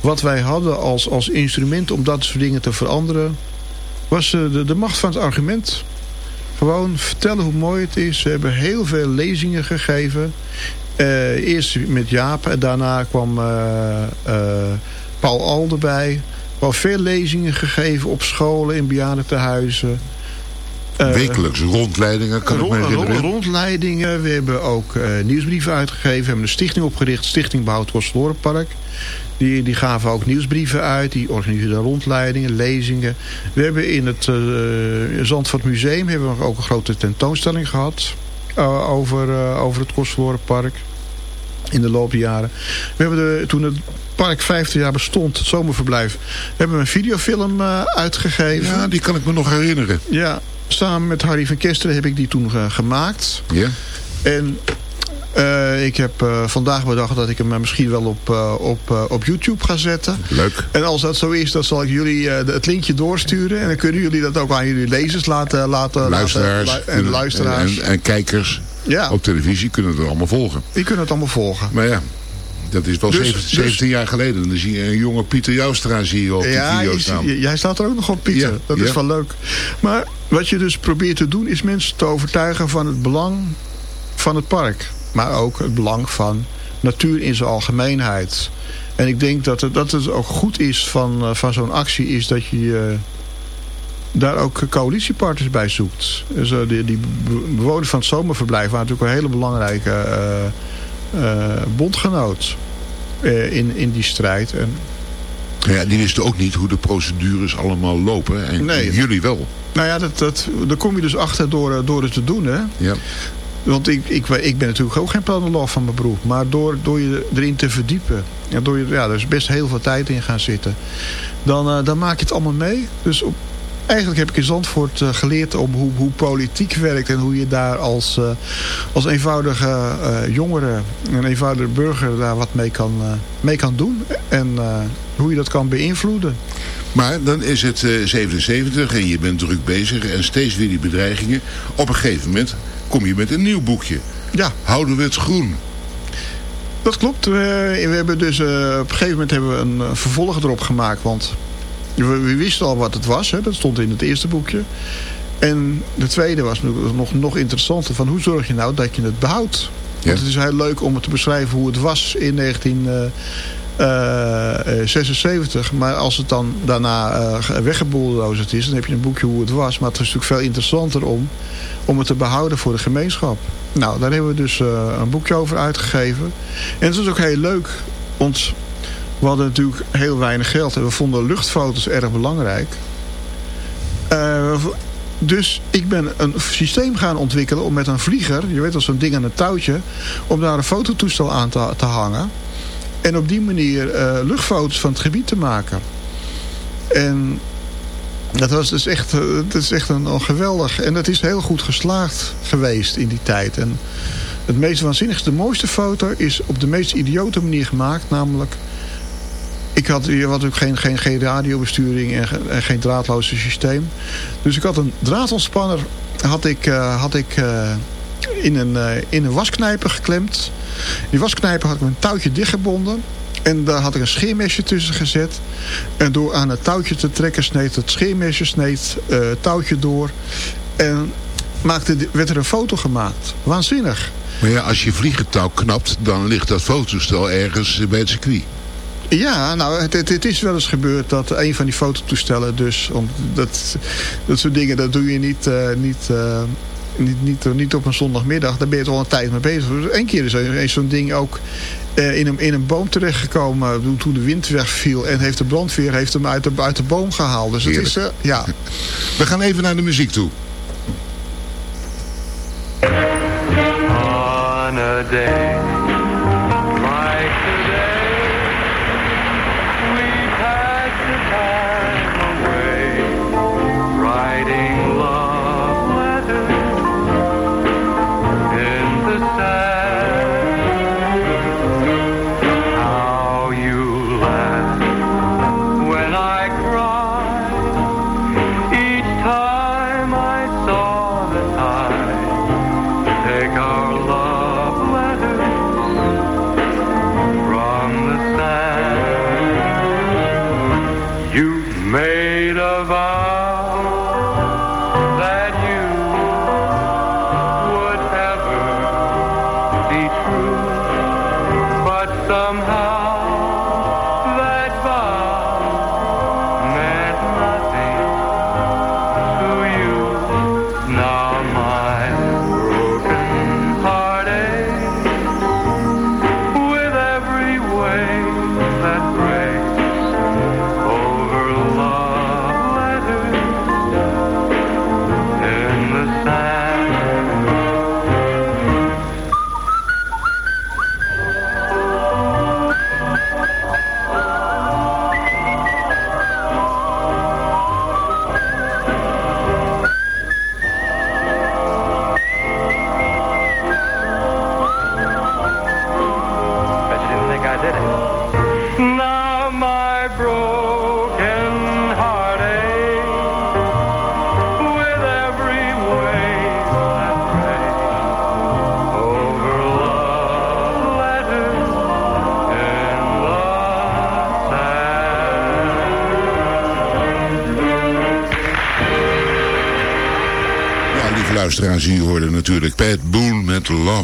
wat wij hadden als, als instrument om dat soort dingen te veranderen... was eh, de, de macht van het argument. Gewoon vertellen hoe mooi het is. We hebben heel veel lezingen gegeven. Eh, eerst met Jaap en daarna kwam eh, eh, Paul Al erbij. We hebben veel lezingen gegeven op scholen, in bejaardentehuizen. Eh, Wekelijks rondleidingen, kan ik me herinneren. rond- rondleidingen. We hebben ook nieuwsbrieven uitgegeven. We hebben een stichting opgericht. Stichting Behoud Kostverlorenpark. Die, die gaven ook nieuwsbrieven uit. Die organiseerden rondleidingen, lezingen. We hebben in het eh Zandvoort Museum hebben we ook een grote tentoonstelling gehad. eh, over, eh, over het Kostverlorenpark. In de loop der jaren. We hebben de, toen het park 50 jaar bestond, het zomerverblijf, hebben we een videofilm uitgegeven. Ja, die kan ik me nog herinneren. Ja, samen met Harry van Kesteren heb ik die toen gemaakt. Ja? En eh, ik heb eh, vandaag bedacht dat ik hem eh, misschien wel op, op, op YouTube ga zetten. Leuk. En als dat zo is, dan zal ik jullie het linkje doorsturen. En dan kunnen jullie dat ook aan jullie lezers laten... laten Luisteraars laten, en luisteraars. En, en kijkers Ja. op televisie kunnen het allemaal volgen. die kunnen het allemaal volgen. Maar ja, dat is wel Dus- 17, dus- 17 jaar geleden. Dan zie je een jonge Pieter Joustra zie je op die Ja, video staan. je- jij staat er ook nog op, Pieter. Ja, dat ja. is wel leuk. Maar wat je dus probeert te doen... is mensen te overtuigen van het belang van het park. Maar ook het belang van natuur in zijn algemeenheid. En ik denk dat het, dat het ook goed is van, eh, van zo'n actie... is dat je daar ook coalitiepartners bij zoekt. Dus, uh, die, die bewoners van het zomerverblijf waren natuurlijk een hele belangrijke uh, bondgenoot in, in die strijd. En, ja, die wisten ook niet hoe de procedures allemaal lopen. En nee, jullie wel. Nou ja, dat, dat, daar kom je dus achter door, door het te doen. Hè? Ja. Want ik, ik, ik ben natuurlijk ook geen planoloog van mijn beroep. Maar door, door je erin te verdiepen. Ja, door je, ja, er is best heel veel tijd in gaan zitten. Dan, uh, dan maak je het allemaal mee. Dus eigenlijk heb ik in Zandvoort uh, geleerd om hoe, hoe politiek werkt. En hoe je daar als, uh, als eenvoudige jongere, een eenvoudige burger daar wat mee kan, mee kan doen. En hoe je dat kan beïnvloeden. Maar dan is het 77 en je bent druk bezig. En steeds weer die bedreigingen. Op een gegeven moment kom je met een nieuw boekje. Ja. Houden we het groen? Dat klopt. We, we hebben dus, uh, op een gegeven moment hebben we een uh, vervolg erop gemaakt. Want we, we, wisten al wat het was. Hè, dat stond in het eerste boekje. En de tweede was nog, nog interessanter. Van hoe zorg je nou dat je het behoudt? Ja. Want het is heel leuk om het te beschrijven hoe het was in 1976. Uh, maar als het dan daarna uh, is, dan heb je een boekje hoe het was. Maar het is natuurlijk veel interessanter om om het te behouden voor de gemeenschap. Nou, daar hebben we dus een boekje over uitgegeven. En het is ook heel leuk, want we hadden natuurlijk heel weinig geld. En we vonden luchtfoto's erg belangrijk. Dus ik ben een systeem gaan ontwikkelen om met een vlieger... je weet wel zo'n ding aan een touwtje... om daar een fototoestel aan te hangen. En op die manier uh, luchtfoto's van het gebied te maken. En dat was dus echt, het is echt een, geweldig. En dat is heel goed geslaagd geweest in die tijd. En het meest waanzinnigste, de mooiste foto is op de meest idiote manier gemaakt. Namelijk, ik had, hier had ook geen, geen, geen radiobesturing en, en geen draadloze systeem. Dus ik had een draadontspanner had ik, uh, had ik in, een, uh, in een wasknijper geklemd. Die wasknijper had ik met een touwtje dichtgebonden. En daar had ik een scheermesje tussen gezet. En door aan het touwtje te trekken sneed het scheermesje sneed uh, het touwtje door. En maakte, werd er een foto gemaakt. Waanzinnig. Maar ja, als je vliegentouw knapt, dan ligt dat fotostel ergens bij het circuit. Ja, nou, het, het, het, is wel eens gebeurd dat een van die fototoestellen dus... Om, dat, dat soort dingen, dat doe je niet... Uh, niet uh, niet, niet, niet op een zondagmiddag, daar ben je toch al een tijd mee bezig. Eén keer is zo'n ding ook uh, in, een, in een boom terechtgekomen toen de wind wegviel. En heeft de brandweer heeft hem uit de, uit de boom gehaald. Dus het is, uh, ja. [LAUGHS] We gaan even naar de muziek toe. On a day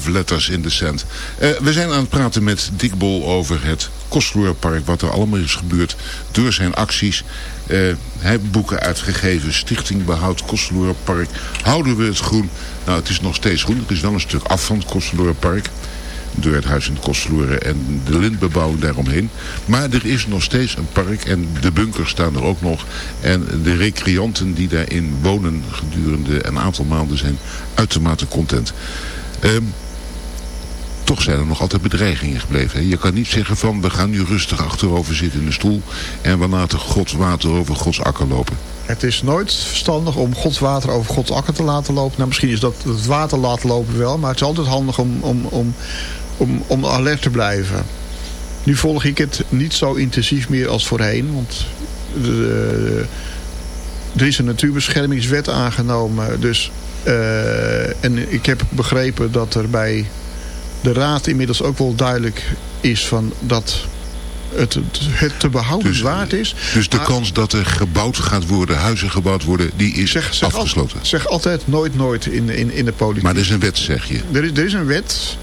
12 letters in de cent. Eh, we zijn aan het praten met Dickbol over het Kostloerpark. Wat er allemaal is gebeurd door zijn acties. Uh, hij heeft boeken uitgegeven. Stichting Behoud Kostloerpark. Houden we het groen? Nou, het is nog steeds groen. Het is wel een stuk af van het Kostloerpark door het huis in de en de lintbebouwing daaromheen. Maar er is nog steeds een park en de bunkers staan er ook nog. En de recreanten die daarin wonen gedurende een aantal maanden zijn uitermate content. Um, toch zijn er nog altijd bedreigingen gebleven. Hè? Je kan niet zeggen van we gaan nu rustig achterover zitten in de stoel en we laten Gods water over Gods akker lopen. Het is nooit verstandig om Gods water over Gods akker te laten lopen. Nou, misschien is dat het water laten lopen wel, maar het is altijd handig om, om, om om, om alert te blijven. Nu volg ik het niet zo intensief meer als voorheen. Want er is een natuurbeschermingswet aangenomen. Dus, uh, en ik heb begrepen dat er bij de raad inmiddels ook wel duidelijk is van dat het, het te behouden dus, waard is. Dus de kans dat er gebouwd gaat worden, huizen gebouwd worden, die is zeg, zeg afgesloten? Al, zeg altijd nooit nooit in, in, in de politiek. Maar er is een wet, zeg je? Er is, er is een wet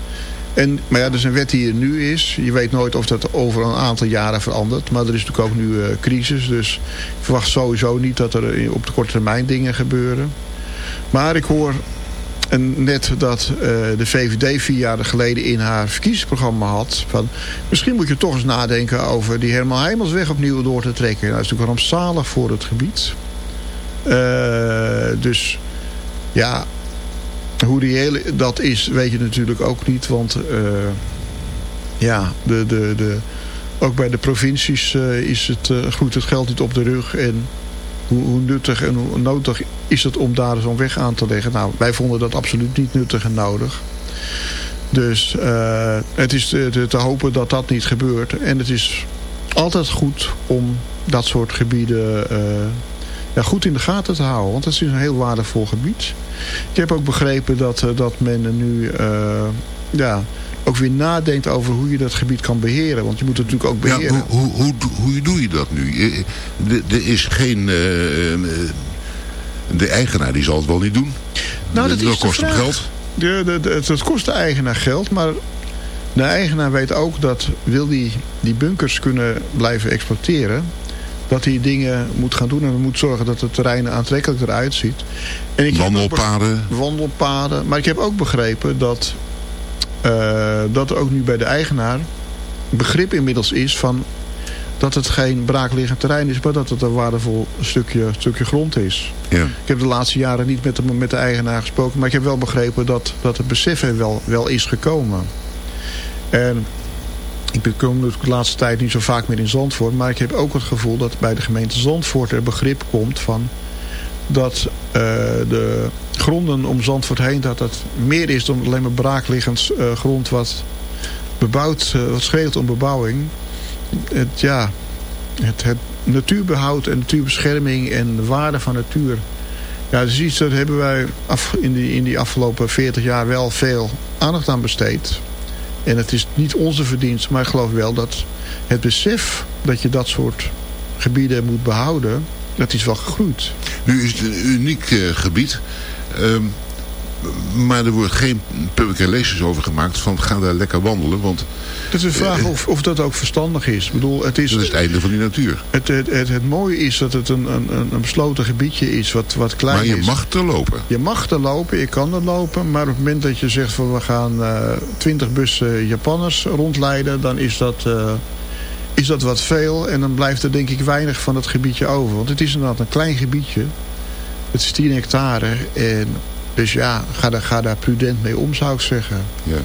en, maar ja, er is een wet die er nu is. Je weet nooit of dat over een aantal jaren verandert. Maar er is natuurlijk ook nu uh, crisis. Dus ik verwacht sowieso niet dat er op de korte termijn dingen gebeuren. Maar ik hoor en net dat uh, de VVD vier jaar geleden in haar verkiezingsprogramma had... van misschien moet je toch eens nadenken over die Herman Heimelsweg opnieuw door te trekken. Nou, dat is natuurlijk rampzalig voor het gebied. Uh, dus ja, hoe reëel dat is, weet je natuurlijk ook niet. Want uh, ja, de, de, de, ook bij de provincies is het, groeit het geld niet op de rug. En hoe, nuttig en hoe nodig is het om daar zo'n weg aan te leggen? Nou, wij vonden dat absoluut niet nuttig en nodig. Dus het is te, te, hopen dat dat niet gebeurt. En het is altijd goed om dat soort gebieden ja, goed in de gaten te houden. Want het is een heel waardevol gebied. Ik heb ook begrepen dat, uh, dat men nu uh, ja, ook weer nadenkt over hoe je dat gebied kan beheren. Want je moet het natuurlijk ook beheren. Ja, hoe, hoe, hoe, doe je dat nu? Er is geen... Uh, de eigenaar die zal het wel niet doen. Nou, dat, dat kost hem geld. Het kost de eigenaar geld, maar de eigenaar weet ook dat wil die, die bunkers kunnen blijven exploiteren dat hij dingen moet gaan doen. En we moeten zorgen dat het terrein aantrekkelijk eruit ziet. En ik wandelpaden. wandelpaden. Maar ik heb ook begrepen dat, dat er ook nu bij de eigenaar begrip inmiddels is van dat het geen braakliggend terrein is, maar dat het een waardevol stukje, stukje grond is. Ja. Ik heb de laatste jaren niet met de, met de eigenaar gesproken, maar ik heb wel begrepen dat, dat het besef er wel, wel is gekomen. En ik kom de laatste tijd niet zo vaak meer in Zandvoort. Maar ik heb ook het gevoel dat bij de gemeente Zandvoort er begrip komt van... dat uh, de gronden om Zandvoort heen... dat dat meer is dan alleen maar braakliggend uh, grond wat bebouwd... Uh, wat schreeuwt om bebouwing. Het, ja, het, het natuurbehoud en natuurbescherming en de waarde van natuur... Ja, dat is iets dat hebben wij af, in, die, in die afgelopen 40 jaar wel veel aandacht aan besteed... En het is niet onze verdienst, maar ik geloof wel dat het besef dat je dat soort gebieden moet behouden, dat is wel gegroeid. Nu is het een uniek uh, gebied. Um, maar er wordt geen public relations over gemaakt van ga daar lekker wandelen. Want, het is een vraag uh, of, of dat ook verstandig is. Ik bedoel, het is. Dat is het einde van die natuur. Het, het, het, het mooie is dat het een, een, een besloten gebiedje is wat, wat klein is. Maar je mag er lopen. Je mag er lopen, je kan er lopen. Maar op het moment dat je zegt van we gaan twintig uh, bussen Japanners rondleiden. Dan is dat, is dat wat veel. En dan blijft er denk ik weinig van het gebiedje over. Want het is inderdaad een klein gebiedje. Het is 10 hectare. En dus ja, ga daar, ga daar prudent mee om, zou ik zeggen. Ja.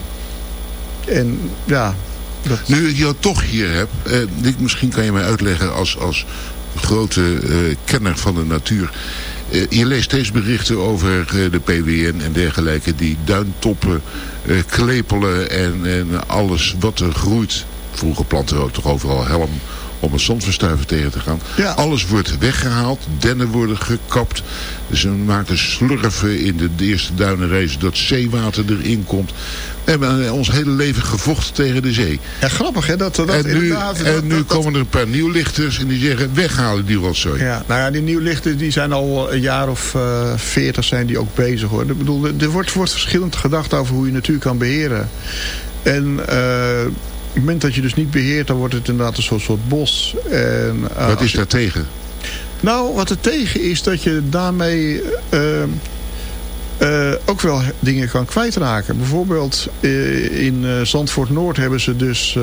En ja... Dat... Nu ik jou toch hier heb, eh, misschien kan je mij uitleggen als, als grote eh, kenner van de natuur. Eh, je leest steeds berichten over eh, de PWN en dergelijke die duintoppen eh, klepelen en, en alles wat er groeit. Vroeger planten we ook toch overal helm om een zonsverstuiver tegen te gaan. Ja. Alles wordt weggehaald, dennen worden gekapt. Ze maken slurven in de, de eerste duinenrace dat zeewater erin komt. We hebben eh, ons hele leven gevochten tegen de zee. Ja, grappig hè? Dat, dat en nu, inderdaad, en nu dat- komen er een paar nieuwlichters en die zeggen weghalen die rotzooi. Ja, nou ja, die nieuwlichten die zijn al een jaar of eh, veertig zijn die ook bezig hoor. Ik bedoel, er- wordt, wordt verschillend gedacht over hoe je natuur kan beheren. En eh, het moment dat je dus niet beheert, dan wordt het inderdaad een soort, soort bos. En, eh, Wat is daar tegen? Nou, wat er tegen is dat je daarmee eh, eh, ook wel dingen kan kwijtraken. Bijvoorbeeld in Zandvoort Noord hebben ze dus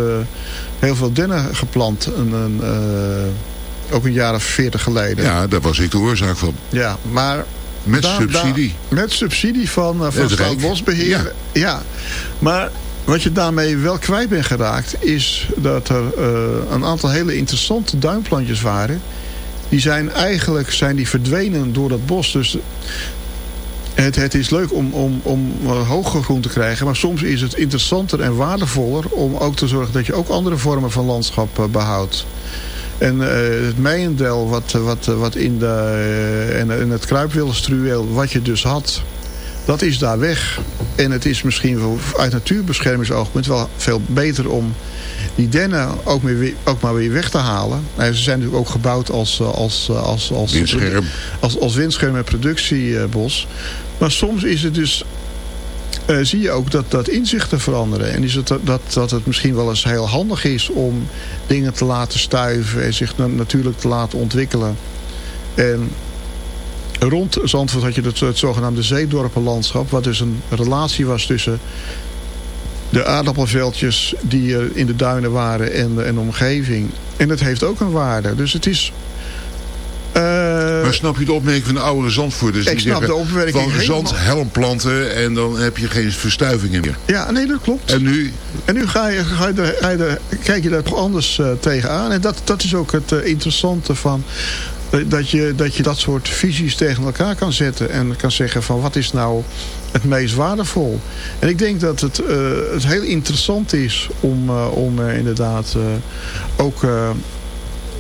heel veel dennen geplant. Een, een, eh, ook een jaar of veertig geleden. Ja, daar was ik de oorzaak van. Ja, maar... Met subsidie. met subsidie van, eh, van. Staatsbosbeheer. Ja. ja, maar wat je daarmee wel kwijt bent geraakt... is dat er eh, een aantal hele interessante duinplantjes waren. Die zijn eigenlijk zijn die verdwenen door dat bos. Dus het, het is leuk om, om, om eh, hoger groen te krijgen. Maar soms is het interessanter en waardevoller... om ook te zorgen dat je ook andere vormen van landschap eh, behoudt. En het meijendel wat, wat, wat in de, en, en het kruipwilstruweel wat je dus had, dat is daar weg. En het is misschien uit natuurbeschermingsoogpunt wel veel beter om die dennen ook, meer, ook maar weer weg te halen. Nou, ze zijn natuurlijk ook gebouwd als, eh, als, eh, als, als, Windscherm. als, als windscherm en productiebos. Maar soms is het dus eh, zie je ook dat, dat inzichten veranderen. En is het dat, dat, dat het misschien wel eens heel handig is om dingen te laten stuiven en zich na- natuurlijk te laten ontwikkelen. En rond Zandvoort had je het, het zogenaamde zeedorpenlandschap, wat dus een relatie was tussen de aardappelveldjes die er in de duinen waren en de, en de omgeving. En dat heeft ook een waarde. Dus het is... eh, Maar snap je de opmerking van de oudere zandvoerders? Ik die snap zeggen de opmerking Van helemaal. zand, helm planten en dan heb je geen verstuivingen meer. Ja, nee, dat klopt. En nu? En nu ga je, ga je, er, ga je er, kijk je daar toch anders eh, tegenaan. En dat, dat is ook het eh, interessante van... eh, Dat je, dat je dat soort visies tegen elkaar kan zetten. En kan zeggen van wat is nou het meest waardevol. En ik denk dat het, eh, het heel interessant is om, eh, om inderdaad ook...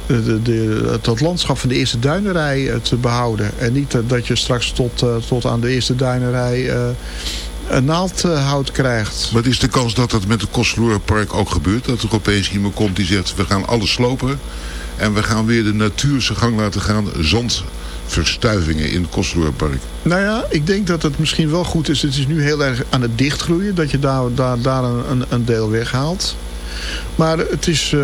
de, de, het, landschap van de eerste duinerij te behouden. En niet dat je straks tot, tot aan de eerste duinerij een naaldhout krijgt. Wat is de kans dat dat met het Kostverlorenpark ook gebeurt? Dat er opeens iemand komt die zegt, we gaan alles slopen. En we gaan weer de natuur zijn gang laten gaan. Zandverstuivingen in het Kostverlorenpark. Nou ja, ik denk dat het misschien wel goed is. Het is nu heel erg aan het dichtgroeien. Dat je daar, daar, daar een, een, deel weghaalt. Maar het is... eh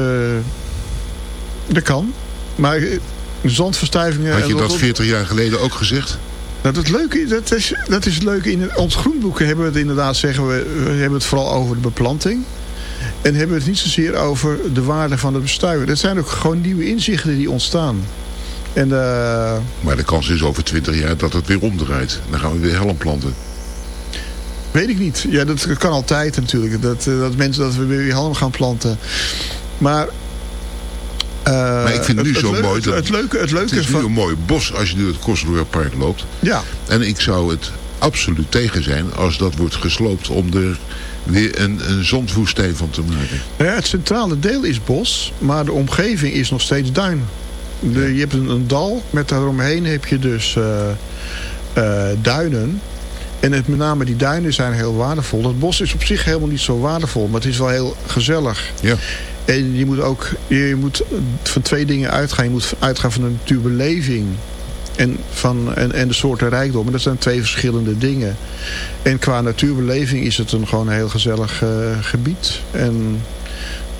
dat kan. Maar eh, zandverstuivingen... Had je dat 40 jaar geleden ook gezegd? Nou, dat, leuke, dat, is, dat is het leuke. In ons groenboeken hebben we het inderdaad, zeggen we, we hebben het vooral over de beplanting. En hebben we het niet zozeer over de waarde van het bestuiven. Dat zijn ook gewoon nieuwe inzichten die ontstaan. En, eh, Maar de kans is over 20 jaar dat het weer omdraait. Dan gaan we weer helm planten. Weet ik niet. Ja, dat kan altijd natuurlijk. Dat, eh, dat mensen dat we weer halm gaan planten. Maar... eh, Maar ik vind het nu het zo mooi. Het, dat- het leuke, het leuke Het is nu van... een mooi bos als je nu het Kostverlorenpark loopt. Ja. En ik zou het absoluut tegen zijn als dat wordt gesloopt om er weer een, een zandwoestijn van te maken. Ja, het centrale deel is bos, maar de omgeving is nog steeds duin. De, je hebt een, een dal, met daaromheen heb je dus eh, eh, duinen. En het, met name die duinen zijn heel waardevol. Het bos is op zich helemaal niet zo waardevol, maar het is wel heel gezellig. Ja. En je moet ook je moet van twee dingen uitgaan. Je moet uitgaan van de natuurbeleving en, van, en, en de soorten rijkdom. En dat zijn twee verschillende dingen. En qua natuurbeleving is het een gewoon een heel gezellig eh, gebied. En,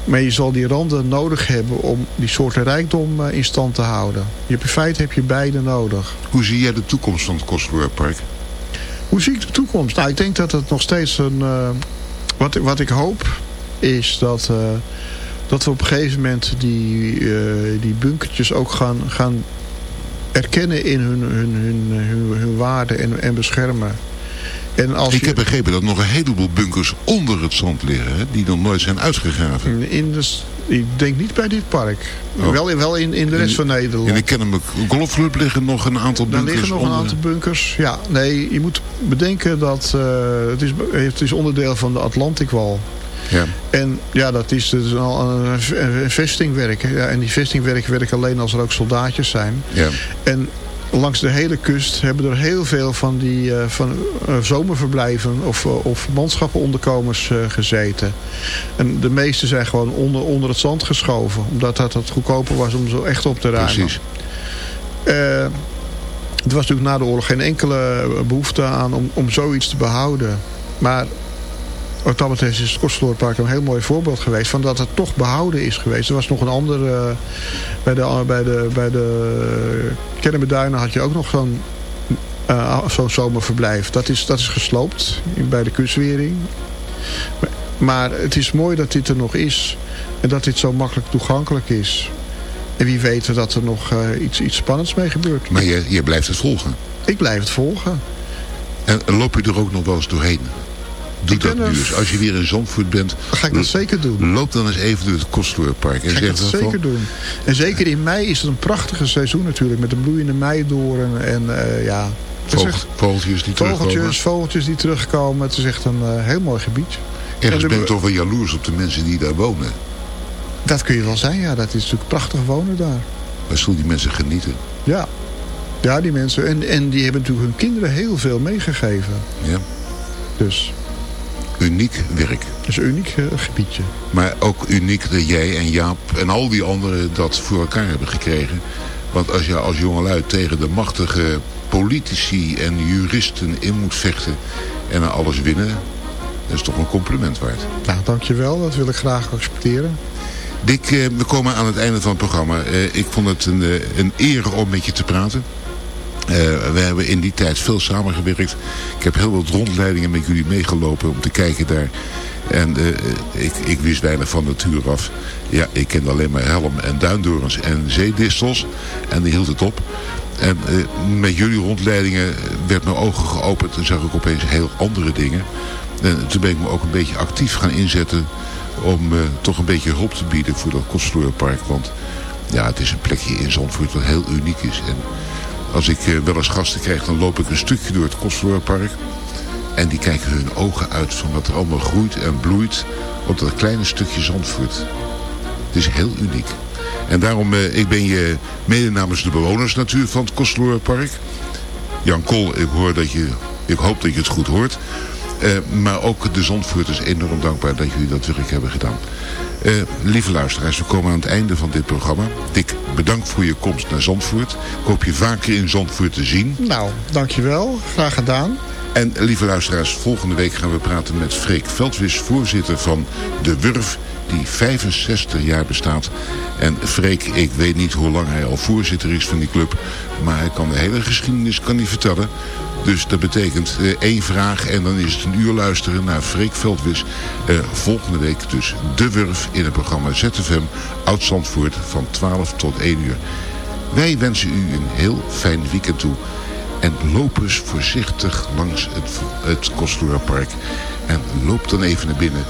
maar je zal die randen nodig hebben om die soorten rijkdom eh, in stand te houden. Je hebt, in feite heb je beide nodig. Hoe zie jij de toekomst van het Kostverlorenpark? Hoe zie ik de toekomst? Nou, ik denk dat het nog steeds een... eh, wat, wat ik hoop is dat, dat we op een gegeven moment die, die bunkertjes ook gaan, gaan erkennen in hun, hun, hun, hun, hun waarde en, en beschermen. En als Ik je- heb begrepen dat nog een heleboel bunkers onder het zand liggen. Hè, die nog nooit zijn uitgegraven. In de, ik denk niet bij dit park. Oh. Wel, in- wel in, in de rest van Nederland. In de Kennemerk Golfclub liggen nog een aantal Daar bunkers liggen nog een aantal bunkers. Ja, nee, je moet bedenken dat eh, het, is, het is onderdeel van de Atlantikwal. Ja. En ja, dat is, dat is al een, vestingwerk. Ja, en die vestingwerken werken alleen als er ook soldaatjes zijn. Ja. En langs de hele kust hebben er heel veel van die eh, van, eh, zomerverblijven of, uh, of manschappenonderkomers uh, gezeten. En de meeste zijn gewoon onder, onder het zand geschoven. Omdat dat het goedkoper was om zo echt op te ruimen. Precies. er was natuurlijk na de oorlog geen enkele behoefte aan om, om zoiets te behouden. Maar wat dat betreft is het Kostverlorenpark een heel mooi voorbeeld geweest... van dat het toch behouden is geweest. Er was nog een ander... Uh, bij de, bij de, bij de Kennemerduinen had je ook nog zo'n uh, zo'n zomerverblijf. Dat is, dat is gesloopt bij de kunstwering. Maar het is mooi dat dit er nog is. En dat dit zo makkelijk toegankelijk is. En wie weet dat er nog uh, iets, iets spannends mee gebeurt. Maar je, je blijft het volgen? Ik blijf het volgen. En loop je er ook nog wel eens doorheen? Doe dat nu eens. Als je weer in Zandvoort bent... Ga ik dat zeker doen. Loop dan eens even door het Kostloorpark. Ga ik dat zeker van... doen. En zeker in mei is het een prachtige seizoen natuurlijk. Met de bloeiende meidoren en uh, ja... Vogel, echt, vogeltjes die vogeltjes, terugkomen. Vogeltjes die terugkomen. Het is echt een uh, heel mooi gebied. Ergens ben ik toch wel jaloers op de mensen die daar wonen. Dat kun je wel zijn, ja. Dat is natuurlijk prachtig wonen daar. Maar zullen die mensen genieten? Ja. Ja, die mensen. En, en die hebben natuurlijk hun kinderen heel veel meegegeven. Ja. Dus uniek werk. Dat is een uniek uh, gebiedje. Maar ook uniek dat jij en Jaap en al die anderen dat voor elkaar hebben gekregen. Want als je als jongelui tegen de machtige politici en juristen in moet vechten en alles winnen, dat is toch een compliment waard. Nou, dankjewel. Dat wil ik graag accepteren. Dick, we komen aan het einde van het programma. Ik vond het een, een eer om met je te praten. Uh, we hebben in die tijd veel samengewerkt. Ik heb heel wat rondleidingen met jullie meegelopen om te kijken daar. En uh, ik, ik wist weinig van natuur af. Ja, ik kende alleen maar helm en duindorens en zeedistels. En die hield het op. En met jullie rondleidingen werd mijn ogen geopend en zag ik opeens heel andere dingen. En toen ben ik me ook een beetje actief gaan inzetten om toch een beetje hulp te bieden voor dat Kostverlorenpark. Want ja, het is een plekje in Zandvoort wat heel uniek is. En als ik uh, wel eens gasten krijg, dan loop ik een stukje door het Kostverlorenpark. En die kijken hun ogen uit van wat er allemaal groeit en bloeit op dat kleine stukje Zandvoort. Het is heel uniek. En daarom, uh, ik ben je mede namens de bewoners natuurlijk van het Kostverlorenpark. Jan Kool, ik, hoor dat je, ik hoop dat je het goed hoort. Uh, maar ook de Zandvoorters enorm dankbaar dat jullie dat werk hebben gedaan. Uh, lieve luisteraars, we komen aan het einde van dit programma. Dick, bedankt voor je komst naar Zandvoort. Ik hoop je vaker in Zandvoort te zien. Nou, dankjewel. Graag gedaan. En lieve luisteraars, volgende week gaan we praten met Freek Veldwis, voorzitter van De Wurf, die 65 jaar bestaat. En Freek, ik weet niet hoe lang hij al voorzitter is van die club, maar hij kan de hele geschiedenis kan hij vertellen. Dus dat betekent uh, één vraag en dan is het een uur luisteren naar Freek Veldwis. Uh, volgende week dus De Wurf in het programma ZFM Oud-Zandvoort van 12 tot 1 uur. Wij wensen u een heel fijn weekend toe. En loop eens voorzichtig langs het, het Kostloerpark. En loop dan even naar binnen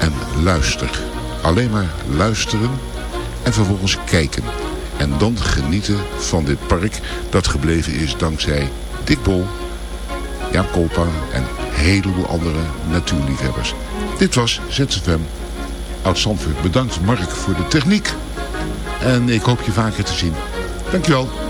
en luister. Alleen maar luisteren en vervolgens kijken. En dan genieten van dit park dat gebleven is dankzij Dick Bol, Jaap en een heleboel andere natuurliefhebbers. Dit was ZFM Oud Zandvoort. Bedankt Mark voor de techniek. En ik hoop je vaker te zien. Dankjewel.